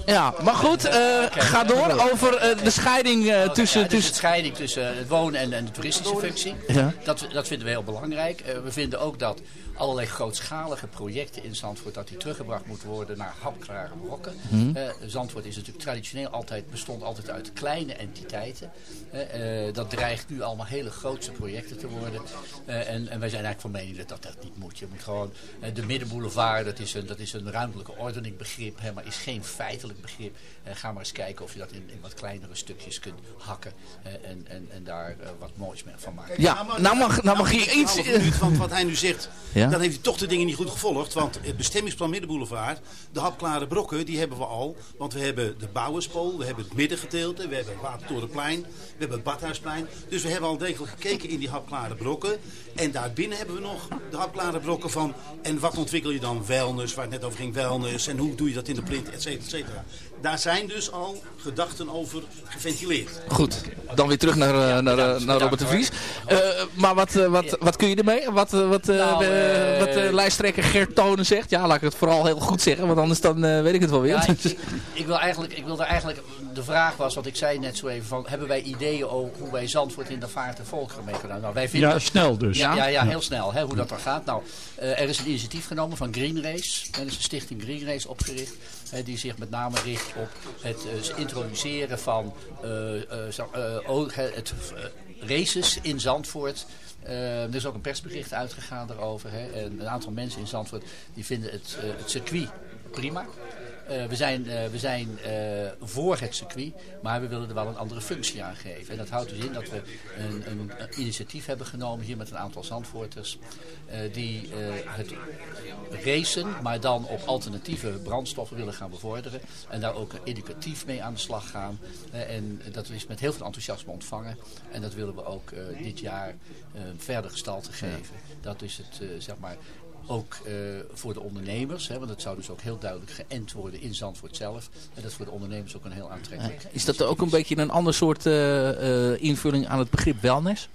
ja, maar goed, eh, ga door over eh, de scheiding eh, tussen... Ja, dus tussen de scheiding tussen het wonen en, en de toeristische functie. Ja. Dat, dat vinden we heel belangrijk. We vinden ook dat allerlei grootschalige projecten in Zandvoort... dat die teruggebracht moeten worden naar hapklare brokken. Mhm. Eh, Zandvoort is natuurlijk traditioneel altijd, bestond altijd uit kleine entiteiten. Eh, eh, dat dreigt nu allemaal hele grootse projecten te worden. Eh, en, en wij zijn eigenlijk van mening dat dat niet moet. Je moet gewoon... de middenboulevard, dat is een, dat is een ruimtelijke ordening begrip... Hè, maar is geen feitelijk begrip. Ga maar eens kijken of je dat in, in wat kleinere stukjes kunt hakken... eh, en, en, en daar wat moois mee van maken. Ja, nou mag, nou mag je iets... Minuut van wat hij nu zegt. Ja? Dan heeft hij toch de dingen niet goed gevolgd. Want het bestemmingsplan Middenboulevard, de hapklare brokken, die hebben we al. Want we hebben de Bouwerspool, we hebben het middengedeelte, we hebben het Watertorenplein, we hebben het Badhuisplein. Dus we hebben al degelijk gekeken in die hapklare brokken. En daarbinnen hebben we nog de hapklare brokken van... en wat ontwikkel je dan? Wellness, waar het net over ging, wellness. En hoe doe je dat in de print, et cetera, et cetera. Daar zijn dus al gedachten over geventileerd. Goed, dan weer terug naar, eh, naar, eh, naar Robert de Vries. Eh, maar wat, eh, wat, wat kun je ermee? Wat, wat, eh, Nou, de, eh, wat lijsttrekker Gert Tonen zegt? Ja, laat ik het vooral heel goed zeggen, want anders dan eh, weet ik het wel weer. Ja, *laughs* ik, ik, ik wil eigenlijk, ik wil er eigenlijk, de vraag was, wat ik zei net zo even, van, hebben wij ideeën over hoe wij Zandvoort in de vaart en volkeren mee kunnen Nou, wij vinden Ja, snel dus. Ja, ja, ja, Ja. heel snel, hè, hoe dat dan gaat. Nou, eh, er is een initiatief genomen van Green Race. Er is een stichting Green Race opgericht, die zich met name richt op het eh, introduceren van eh, eh, het, races in Zandvoort. Er is ook een persbericht uitgegaan daarover. Hè. En een aantal mensen in Zandvoort die vinden het, het circuit prima. Eh, we zijn, eh, we zijn eh, voor het circuit, maar we willen er wel een andere functie aan geven. En dat houdt dus in dat we een, een, een initiatief hebben genomen hier met een aantal Zandvoorters. die het racen, maar dan op alternatieve brandstoffen willen gaan bevorderen. En daar ook educatief mee aan de slag gaan. En dat is met heel veel enthousiasme ontvangen. En dat willen we ook dit jaar verder gestalte geven. Dat is het, zeg maar, ook eh, voor de ondernemers. Hè, want het zou dus ook heel duidelijk geënt worden in Zandvoort zelf. En dat is voor de ondernemers ook een heel aantrekkelijk. Is dat ook een beetje een ander soort eh, eh, invulling aan het begrip wellness?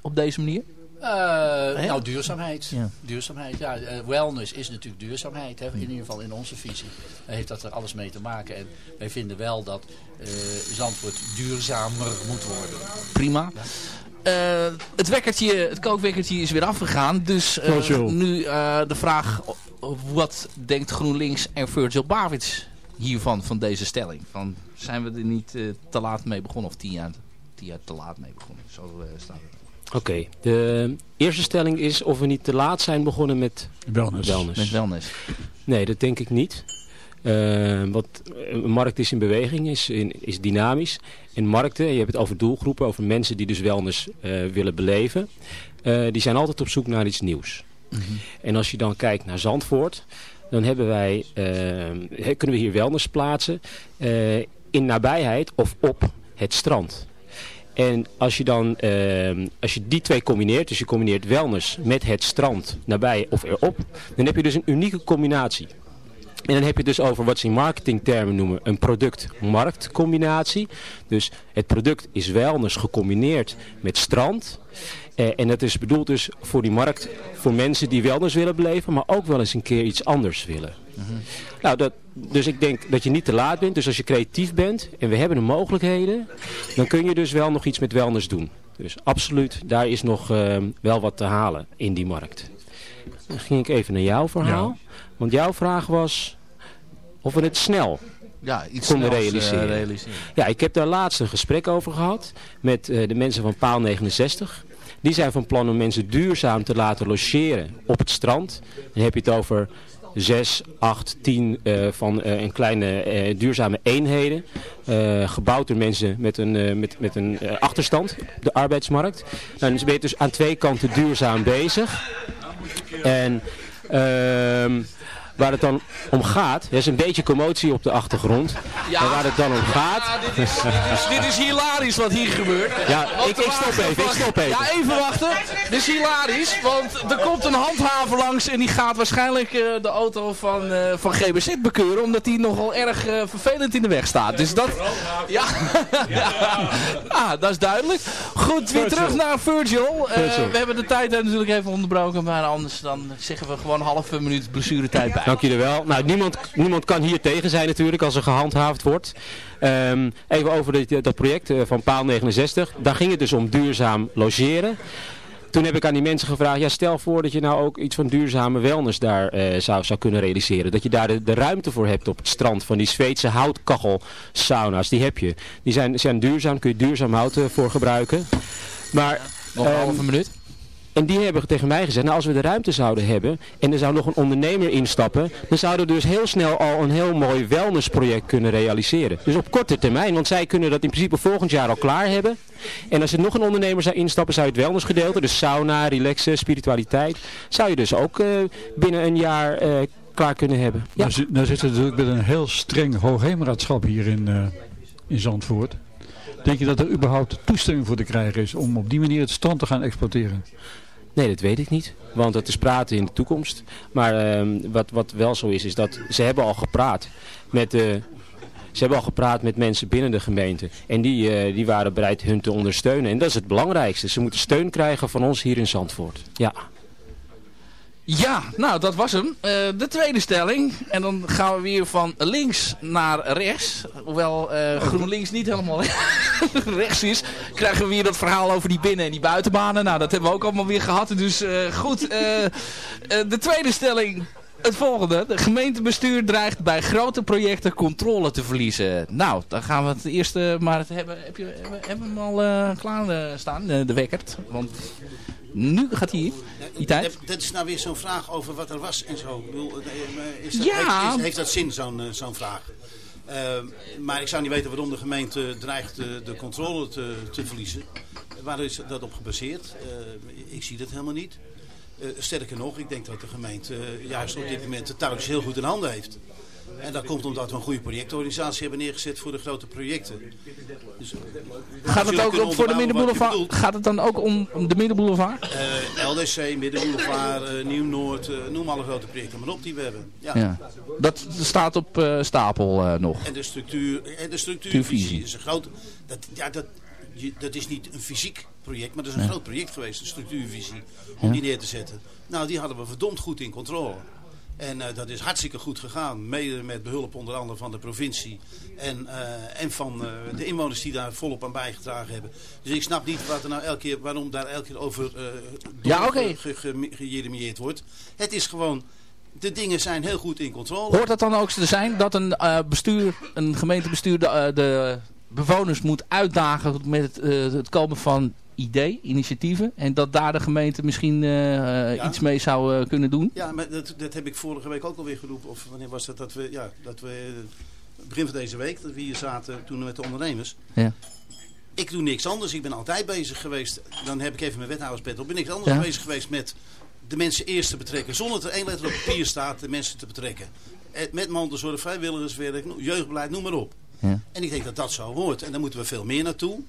Op deze manier? Nou, duurzaamheid. Ja. Duurzaamheid, ja. wellness is natuurlijk duurzaamheid. Hè. In ieder geval in onze visie heeft dat er alles mee te maken. En wij vinden wel dat Zandvoort duurzamer moet worden. Prima. Het, wekkertje, het kookwekkertje is weer afgegaan. Dus eh, nu eh, de vraag, wat denkt GroenLinks en Virgil Bavits hiervan, van deze stelling? Van, zijn we er niet eh, te laat mee begonnen of tien jaar, tien jaar te laat mee begonnen? Zo eh, staat het. Oké, de eerste stelling is of we niet te laat zijn begonnen met Wellness. wellness. Met wellness. Nee, dat denk ik niet. Eh, want een markt is in beweging, is, in, is dynamisch. En markten, je hebt het over doelgroepen, over mensen die dus wellness eh, willen beleven. eh, die zijn altijd op zoek naar iets nieuws. En als je dan kijkt naar Zandvoort, dan hebben wij, eh, kunnen we hier wellness plaatsen eh, in nabijheid of op het strand. En als je dan, eh, als je die twee combineert, dus je combineert wellness met het strand nabij of erop, dan heb je dus een unieke combinatie. En dan heb je dus over wat ze in marketingtermen noemen een product-marktcombinatie. Dus het product is wellness gecombineerd met strand. Eh, en dat is bedoeld dus voor die markt, voor mensen die wellness willen beleven, maar ook wel eens een keer iets anders willen. Nou, dat, dus ik denk dat je niet te laat bent. Dus als je creatief bent en we hebben de mogelijkheden, dan kun je dus wel nog iets met wellness doen. Dus absoluut, daar is nog eh, wel wat te halen in die markt. Dan ging ik even naar jouw verhaal. Want jouw vraag was of we het snel Ja, iets konden eh, realiseren. Ja, ik heb daar laatst een gesprek over gehad met eh, de mensen van Paal 69. Die zijn van plan om mensen duurzaam te laten logeren op het strand. Dan heb je het over 6, 8, 10 eh, van eh, een kleine duurzame eenheden. gebouwd door mensen met een, met, met een achterstand op de arbeidsmarkt. Nou, dan ben je dus aan twee kanten duurzaam bezig. En Um, waar het dan om gaat, er is een beetje commotie op de achtergrond. Ja. Waar het dan om gaat... Ja, dit is, dit, is, dit is hilarisch wat hier gebeurt. Ja, ik- ik stop even, ik stop even. Ja, even wachten. Dit is hilarisch, want er komt een handhaver langs en die gaat waarschijnlijk eh, de auto van, eh, van GBZ bekeuren, omdat die nogal erg eh, vervelend in de weg staat. Dus dat... Ja, *laughs* ja. Ah, dat is duidelijk. Goed, weer terug naar Virgil. We hebben de tijd natuurlijk even onderbroken, maar anders dan zeggen we gewoon een halve minuut blessuretijd bij. Dank jullie wel. Nou, niemand, niemand kan hier tegen zijn natuurlijk als er gehandhaafd wordt. Ehm, even over dit, dat project eh, van Paal 69. Daar ging het dus om duurzaam logeren. Toen heb ik aan die mensen gevraagd, ja, stel voor dat je nou ook iets van duurzame wellness daar eh, zou, zou kunnen realiseren. Dat je daar de, de ruimte voor hebt op het strand van die Zweedse houtkachel sauna's. Die heb je. Die zijn, zijn duurzaam, kun je duurzaam hout eh, voor gebruiken. Maar, Nog een ehm, halve minuut. En die hebben tegen mij gezegd, nou als we de ruimte zouden hebben en er zou nog een ondernemer instappen, dan zouden we dus heel snel al een heel mooi wellnessproject kunnen realiseren. Dus op korte termijn, want zij kunnen dat in principe volgend jaar al klaar hebben. En als er nog een ondernemer zou instappen, zou je het wellnessgedeelte, dus sauna, relaxen, spiritualiteit, zou je dus ook eh, binnen een jaar eh, klaar kunnen hebben. Ja. Nou, nou zitten natuurlijk met een heel streng hoogheemraadschap hier in, eh, in Zandvoort. Denk je dat er überhaupt toestemming voor te krijgen is om op die manier het strand te gaan exploiteren? Nee, dat weet ik niet. Want het is praten in de toekomst. Maar ehm, wat, wat wel zo is, is dat ze hebben al gepraat met de... Ze hebben al gepraat met mensen binnen de gemeente. En die, eh, die waren bereid hun te ondersteunen. En dat is het belangrijkste. Ze moeten steun krijgen van ons hier in Zandvoort. Ja. Ja, nou dat was hem. Eh, de tweede stelling. En dan gaan we weer van links naar rechts. Hoewel eh, GroenLinks niet helemaal *laughs* rechts is. Krijgen we weer dat verhaal over die binnen- en die buitenbanen. Nou, dat hebben we ook allemaal weer gehad. Dus eh, goed. de tweede stelling. Het volgende. De gemeentebestuur dreigt bij grote projecten controle te verliezen. Nou, dan gaan we het eerste maar het hebben. Heb je, hebben, we hem al klaar staan? de wekkert. Want nu gaat hij. Die tijd. Dat, is nou weer zo'n vraag over wat er was en zo. Bedoel, eh, is dat, Ja. heeft, is- heeft dat zin, zo'n eh, zo'n vraag? Eh, maar ik zou niet weten waarom de gemeente dreigt de, controle te, te verliezen. Waar is dat op gebaseerd? Eh, ik zie dat helemaal niet. Eh, sterker nog, ik denk dat de gemeente eh, juist op dit moment de touwtjes heel goed in handen heeft. En dat komt omdat we een goede projectorganisatie hebben neergezet voor de grote projecten. Dus, eh, Gaat het ook om voor de Middenboulevard? Gaat het dan ook om, om de Middenboulevard? Eh, LDC, Middenboulevard, eh, Nieuw-Noord, eh, noem alle grote projecten maar op die we hebben. Ja. Ja. Dat staat op stapel nog. En de structuur, en de Structuurvisie. is een groot. Dat, ja, dat, je, dat is niet een fysiek project, maar dat is een Ja. groot project geweest, de structuurvisie, om die neer te zetten. Nou, die hadden we verdomd goed in controle. En eh, dat is hartstikke goed gegaan. Mede met behulp onder andere van de provincie. En, eh, en van eh, de inwoners die daar volop aan bijgedragen hebben. Dus ik snap niet wat er nou elke keer, waarom daar elke keer over Ja, gejeremieerd wordt. Het is gewoon, de dingen zijn heel goed in controle. Hoort dat dan ook te zijn dat een bestuur, een gemeentebestuur de, de bewoners moet uitdagen met het, het komen van idee, initiatieven. En dat daar de gemeente misschien eh, iets mee zou eh, kunnen doen? Ja, maar dat, dat heb ik vorige week ook alweer geroepen. Of wanneer was dat? Dat we, ja, dat we eh, begin van deze week, dat we hier zaten toen met de ondernemers. Ja. Ik doe niks anders. Ik ben altijd bezig geweest. Dan heb ik even mijn wethouderspet op. Ben ik anders Ja. bezig geweest met de mensen eerst te betrekken. Zonder dat er één letter op papier staat, de mensen te betrekken. Met mantelzorg, vrijwilligerswerk, jeugdbeleid, noem maar op. Ja. En ik denk dat dat zo hoort. En daar moeten we veel meer naartoe.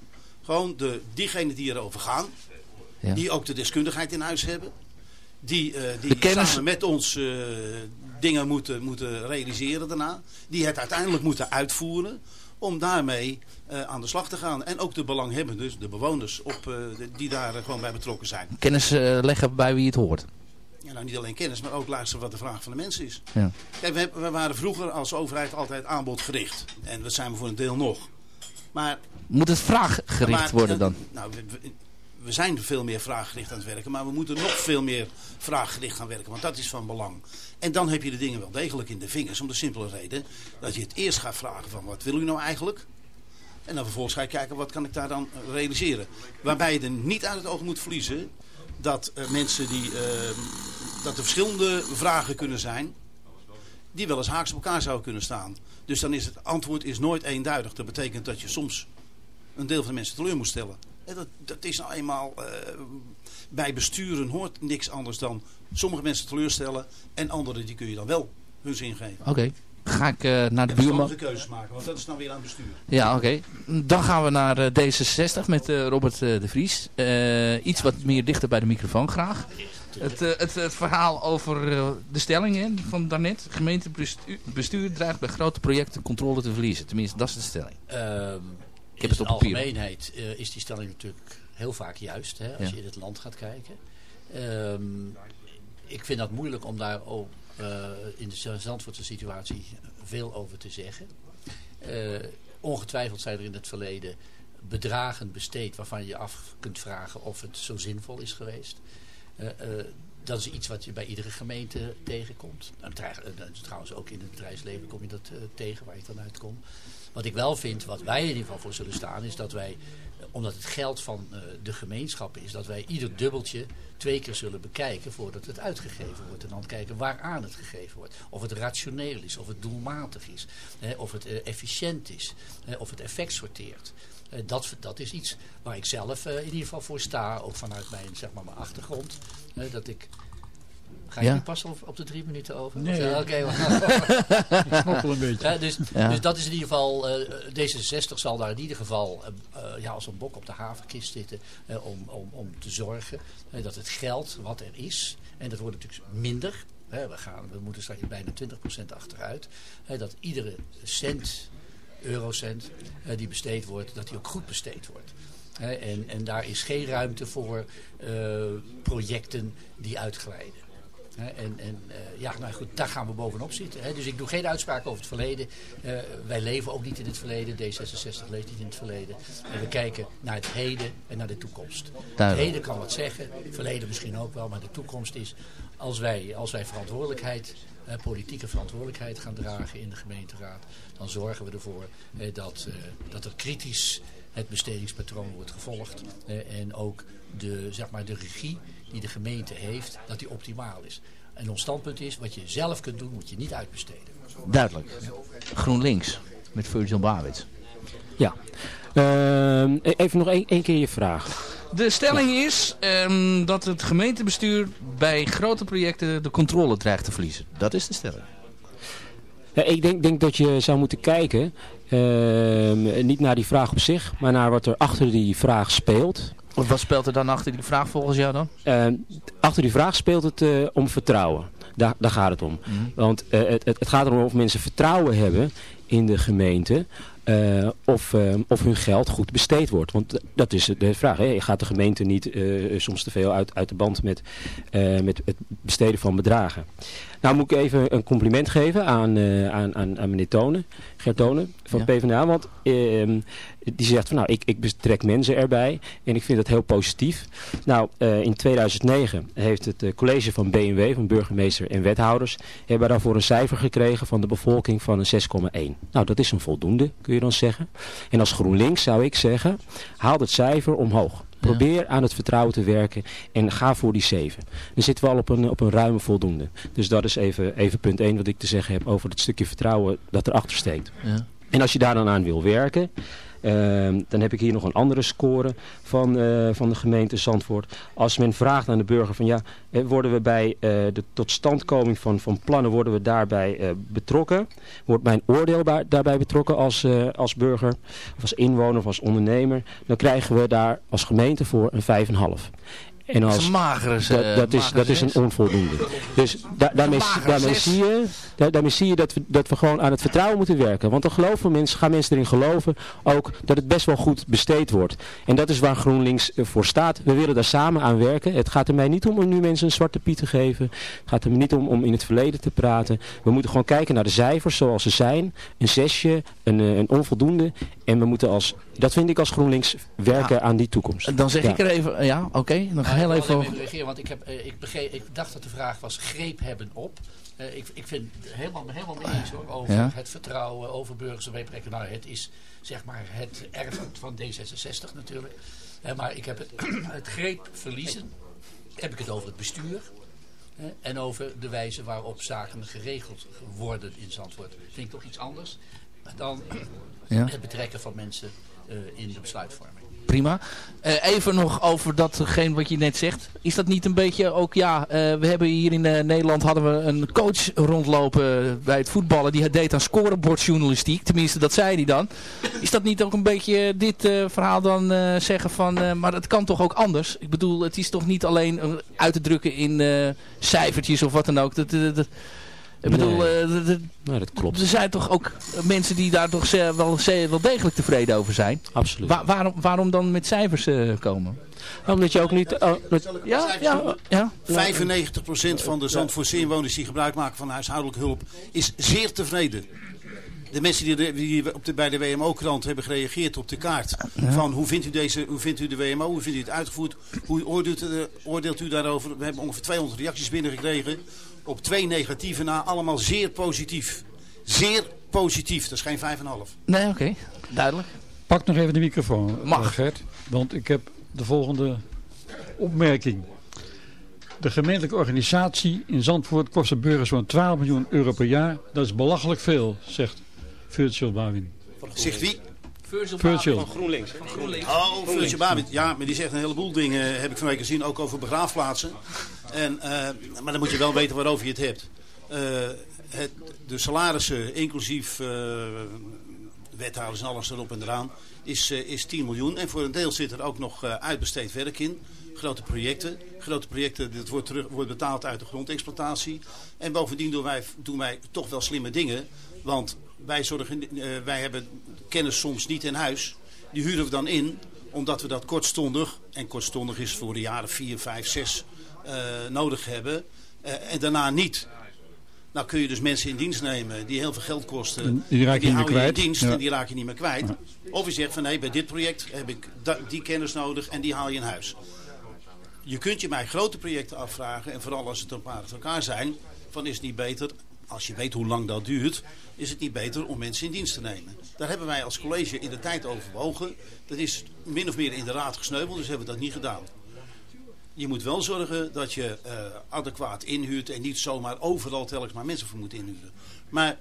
Gewoon de, diegenen die erover gaan. Ja. Die ook de deskundigheid in huis hebben. Die, eh, die kennis- samen met ons eh, dingen moeten, moeten realiseren daarna. Die het uiteindelijk moeten uitvoeren. Om daarmee eh, aan de slag te gaan. En ook de belanghebbenden, dus de bewoners op, de- die daar gewoon bij betrokken zijn. Kennis leggen bij wie het hoort. Ja, nou niet alleen kennis, maar ook luisteren wat de vraag van de mensen is. Ja. Kijk, we, we waren vroeger als overheid altijd aanbodgericht. En dat zijn we voor een deel nog. Maar Moet het vraaggericht maar, worden dan? Nou, we, zijn veel meer vraaggericht aan het werken. Maar we moeten nog veel meer vraaggericht gaan werken. Want dat is van belang. En dan heb je de dingen wel degelijk in de vingers. Om de simpele reden dat je het eerst gaat vragen van wat wil u nou eigenlijk? En dan vervolgens ga je kijken wat kan ik daar dan eh, realiseren. Waarbij je er niet uit het oog moet verliezen dat eh, mensen die... eh, dat er verschillende vragen kunnen zijn die wel eens haaks op elkaar zouden kunnen staan. Dus dan is het antwoord is nooit eenduidig. Dat betekent dat je soms een deel van de mensen teleur moet stellen. En dat, dat is nou eenmaal... eh, bij besturen hoort niks anders dan sommige mensen teleurstellen... en anderen die kun je dan wel hun zin geven. Oké. Ga ik eh, naar de buurman. verstandige keuzes maken, want dat is dan weer aan het bestuur. Ja, oké. Dan gaan we naar eh, D66 met Robert de Vries. Iets wat meer dichter bij de microfoon graag. Het, eh, het, het verhaal over eh, de stellingen van daarnet. Gemeentebestuur bestuur dreigt bij grote projecten controle te verliezen. Tenminste, dat is de stelling. Ehm, Ik heb in het op de algemeenheid eh, is die stelling natuurlijk heel vaak juist. Hè, als Ja. je in het land gaat kijken. Ehm, ik vind dat moeilijk om daar ook in de Zandvoortse situatie veel over te zeggen. Ongetwijfeld zijn er in het verleden bedragen besteed waarvan je af kunt vragen of het zo zinvol is geweest. Eh, eh, dat is iets wat je bij iedere gemeente tegenkomt. En tra- eh, trouwens ook in het bedrijfsleven kom je dat tegen waar je dan uitkomt. Wat ik wel vind, wat wij in ieder geval voor zullen staan, is dat wij, omdat het geld van de gemeenschappen is, dat wij ieder dubbeltje twee keer zullen bekijken voordat het uitgegeven wordt. En dan kijken waaraan het gegeven wordt. Of het rationeel is, of het doelmatig is, of het efficiënt is, of het effect sorteert. Eh, dat, dat is iets waar ik zelf eh, in ieder geval voor sta, ook vanuit mijn, zeg maar, mijn achtergrond. Eh, dat ik Ga je Ja. nu passen op, op de drie minuten over? Nee. Ja, Oké. *laughs* Ik smokkel een beetje. Ja, dus, Ja. dus dat is in ieder geval, eh, D66 zal daar in ieder geval ja, als een bok op de havenkist zitten om, om, om te zorgen dat het geld wat er is, en dat wordt natuurlijk minder, hè, we, gaan, we moeten straks bijna 20% achteruit, hè, dat iedere cent, eurocent eh, die besteed wordt, dat die ook goed besteed wordt. En, en daar is geen ruimte voor eh, projecten die uitglijden. En en eh, ja, nou goed, daar gaan we bovenop zitten. Hè. Dus ik doe geen uitspraak over het verleden. Wij leven ook niet in het verleden. D66 leeft niet in het verleden. En we kijken naar het heden en naar de toekomst. Het heden kan wat zeggen, het verleden misschien ook wel, maar de toekomst is als wij, als wij verantwoordelijkheid, politieke verantwoordelijkheid gaan dragen in de gemeenteraad, dan zorgen we ervoor eh, dat, eh, dat er kritisch het bestedingspatroon wordt gevolgd. eh, en ook de, zeg maar, de regie die de gemeente heeft, dat die optimaal is. En ons standpunt is, wat je zelf kunt doen, moet je niet uitbesteden. Duidelijk. GroenLinks met Virgil Bawits. Ja. Ehm, e- even nog één één keer je vraag. De stelling is ehm, dat het gemeentebestuur bij grote projecten de controle dreigt te verliezen. Dat is de stelling. Ja, ik denk, denk dat je zou moeten kijken, ehm, niet naar die vraag op zich, maar naar wat er achter die vraag speelt. Wat speelt er dan achter die vraag volgens jou dan? Ehm, achter die vraag speelt het eh, om vertrouwen. Daar, daar gaat het om. Want eh, het, het, het gaat erom of mensen vertrouwen hebben in de gemeente. Eh, of, eh, of hun geld goed besteed wordt. Want dat is de vraag. Hè? Gaat de gemeente niet eh, soms te veel uit, uit de band met, met het besteden van bedragen? Nou moet ik even een compliment geven aan, aan, aan, aan meneer Tonen, Gert Tonen van Ja. PvdA. Want ehm, die zegt van nou ik, ik betrek mensen erbij en ik vind dat heel positief. Nou eh, in 2009 heeft het eh, college van BMW, van burgemeester en wethouders, hebben daarvoor een cijfer gekregen van de bevolking van een 6,1. Nou dat is een voldoende kun je dan zeggen. En als GroenLinks zou ik zeggen haal het cijfer omhoog. Probeer aan het vertrouwen te werken en ga voor die 7. Dan zitten we al op een, op een ruime voldoende. Dus dat is even, even punt 1 wat ik te zeggen heb over het stukje vertrouwen dat erachter steekt. Ja. En als je daar dan aan wil werken, dan heb ik hier nog een andere score van, eh, van de gemeente Zandvoort. Als men vraagt aan de burger van ja, eh, worden we bij eh, de totstandkoming van, van plannen, worden we daarbij betrokken? Wordt mijn oordeel bij- daarbij betrokken als, als burger, of als inwoner of als ondernemer? Dan krijgen we daar als gemeente voor een 5,5. En Dat is als, dat, eh, dat, is, dat is een onvoldoende. Dus da- daarmee, daarmee, zie je, da- daarmee zie je dat we, dat we gewoon aan het vertrouwen moeten werken. Want dan geloven mensen, gaan mensen erin geloven ook dat het best wel goed besteed wordt. En dat is waar GroenLinks eh, voor staat. We willen daar samen aan werken. Het gaat er mij niet om om nu mensen een zwarte piet te geven. Het gaat er niet om om in het verleden te praten. We moeten gewoon kijken naar de cijfers zoals ze zijn. Een zesje, een, eh, een onvoldoende. En we moeten als, dat vind ik als GroenLinks, werken aan die toekomst. Dan zeg Ja. ik er even, ja oké, dan ga heel even... even reageren, want ik, heb, eh, ik, begreep, ik dacht dat de vraag was greep hebben op. Eh, ik, ik vind het helemaal, helemaal mee eens hoor, over Ja. het vertrouwen, over burgers en meebrengen. Nou, het is zeg maar het erf van D66 natuurlijk. Eh, maar ik heb het, *clears throat* het greep verliezen, heb ik het over het bestuur. en over de wijze waarop zaken geregeld worden in Zandvoort. Vind ik toch iets anders dan Ja. het betrekken van mensen in de besluitvorming. prima. Eh, even nog over datgene wat je net zegt. Is dat niet een beetje ook, ja, eh, we hebben hier in eh, Nederland hadden we een coach rondlopen bij het voetballen. Die deed aan scorebordjournalistiek. Tenminste, dat zei hij dan. Is dat niet ook een beetje dit verhaal dan zeggen van, maar het kan toch ook anders? Ik bedoel, het is toch niet alleen uit te drukken in cijfertjes of wat dan ook. Dat, dat, ik bedoel, nee. dat klopt. Er zijn toch ook mensen die daar toch wel, wel degelijk tevreden over zijn. Absoluut. waarom, waarom dan met cijfers uh, komen? Omdat je ook niet... Uh, ja, ja, ja, 95% van de Zandvoortse inwoners die gebruik maken van huishoudelijke hulp is zeer tevreden. De mensen die, de, die op de, bij de WMO-krant hebben gereageerd op de kaart. Van hoe vindt, u deze, hoe vindt u de WMO? Hoe vindt u het uitgevoerd? Hoe oordeelt, oordeelt u daarover? We hebben ongeveer 200 reacties binnengekregen op twee negatieve na, allemaal zeer positief. Zeer positief, dat is geen 5,5. Nee, oké, duidelijk. Pak nog even de microfoon, Mag. Eh, Gert. Want ik heb de volgende opmerking. De gemeentelijke organisatie in Zandvoort kost de burgers zo'n 12 miljoen euro per jaar. Dat is belachelijk veel, zegt Virtual Bawin. Zegt wie? Virtual. Van GroenLinks. Van GroenLinks. Oh, Virtual Bawin. Ja, maar die zegt een heleboel dingen, heb ik van week gezien, ook over begraafplaatsen. En, uh, maar dan moet je wel weten waarover je het hebt. Uh, het, de salarissen, inclusief uh, wethouders en alles erop en eraan, is, is 10 miljoen. En voor een deel zit er ook nog uitbesteed werk in. Grote projecten. Grote projecten, dat wordt, terug, wordt betaald uit de grondexploitatie. En bovendien doen wij, doen wij toch wel slimme dingen. Want wij, zorgen, wij hebben kennis soms niet in huis. Die huren we dan in, omdat we dat kortstondig, en kortstondig is voor de jaren 4, 5, 6 uh, nodig hebben. Uh, en daarna niet. Nou kun je dus mensen in dienst nemen die heel veel geld kosten. Die raak je die niet meer kwijt. in dienst ja. en die raak je niet meer kwijt. Ja. Of je zegt van nee, bij dit project heb ik die kennis nodig en die haal je in huis. Je kunt je mij grote projecten afvragen en vooral als het een paar uit elkaar zijn. Van is het niet beter, als je weet hoe lang dat duurt, is het niet beter om mensen in dienst te nemen. Daar hebben wij als college in de tijd overwogen. Dat is min of meer in de raad gesneuveld, dus hebben we dat niet gedaan. Je moet wel zorgen dat je uh, adequaat inhuurt en niet zomaar overal telkens maar mensen voor moet inhuren. Maar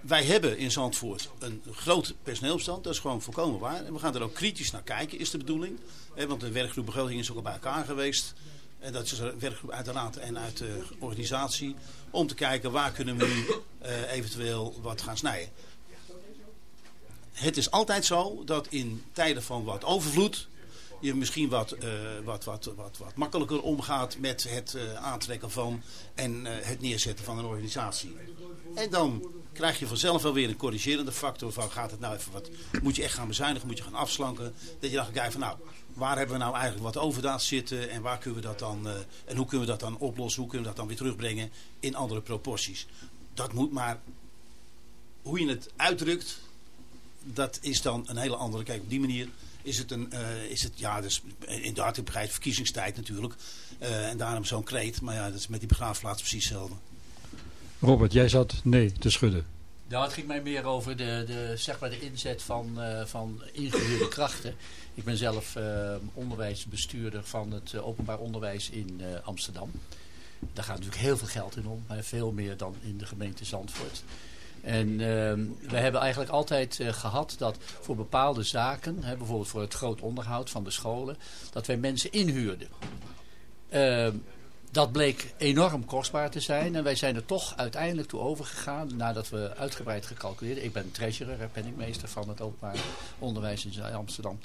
wij hebben in Zandvoort een groot personeelstand, dat is gewoon volkomen waar. En we gaan er ook kritisch naar kijken, is de bedoeling. Eh, want de werkgroep begroting is ook al bij elkaar geweest. En dat is een werkgroep uit de raad en uit de organisatie. Om te kijken waar kunnen we nu uh, eventueel wat gaan snijden. Het is altijd zo dat in tijden van wat overvloed je misschien wat, uh, wat, wat, wat, wat makkelijker omgaat met het uh, aantrekken van en het neerzetten van een organisatie. En dan krijg je vanzelf wel weer een corrigerende factor van gaat het nou even wat, moet je echt gaan bezuinigen, moet je gaan afslanken. Dat je dan gaat kijken van nou, waar hebben we nou eigenlijk wat overdaad zitten en waar kunnen we dat dan, en hoe kunnen we dat dan oplossen, hoe kunnen we dat dan weer terugbrengen in andere proporties. Dat moet maar, hoe je het uitdrukt, dat is dan een hele andere, kijk op die manier is het een, uh, is het, ja, dus inderdaad, ik begrijp verkiezingstijd natuurlijk. Uh, en daarom zo'n kreet. Maar ja, dat is met die begraafplaats precies hetzelfde. Robert, jij zat nee te schudden. Nou, het ging mij meer over de, de, zeg maar de inzet van, uh, van ingehuurde krachten. Ik ben zelf onderwijsbestuurder van het openbaar onderwijs in Amsterdam. Daar gaat natuurlijk heel veel geld in om. Veel meer dan in de gemeente Zandvoort. En uh, we hebben eigenlijk altijd gehad dat voor bepaalde zaken, hè, bijvoorbeeld voor het groot onderhoud van de scholen, dat wij mensen inhuurden. Dat bleek enorm kostbaar te zijn en wij zijn er toch uiteindelijk toe overgegaan nadat we uitgebreid gecalculeerd. Ik ben treasurer, penningmeester van het openbaar onderwijs in Amsterdam.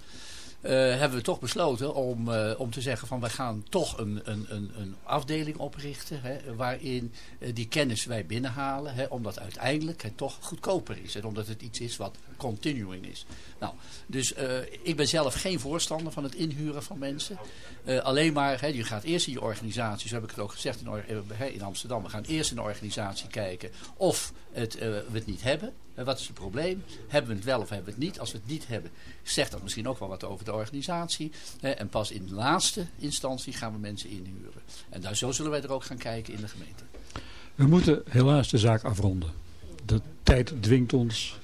Uh, hebben we toch besloten om, uh, om te zeggen van wij gaan toch een, een, een, een afdeling oprichten hè, waarin uh, die kennis wij binnenhalen. Hè, omdat uiteindelijk het toch goedkoper is en omdat het iets is wat continuing is. Nou, dus ik ben zelf geen voorstander van het inhuren van mensen. alleen maar, je gaat eerst in je organisatie, zo heb ik het ook gezegd in, in Amsterdam. We gaan eerst in de organisatie kijken of het, we het niet hebben. Wat is het probleem? Hebben we het wel of hebben we het niet? Als we het niet hebben, zegt dat misschien ook wel wat over de organisatie. En pas in de laatste instantie gaan we mensen inhuren. En daar, zo zullen wij er ook gaan kijken in de gemeente. We moeten helaas de zaak afronden. De tijd dwingt ons.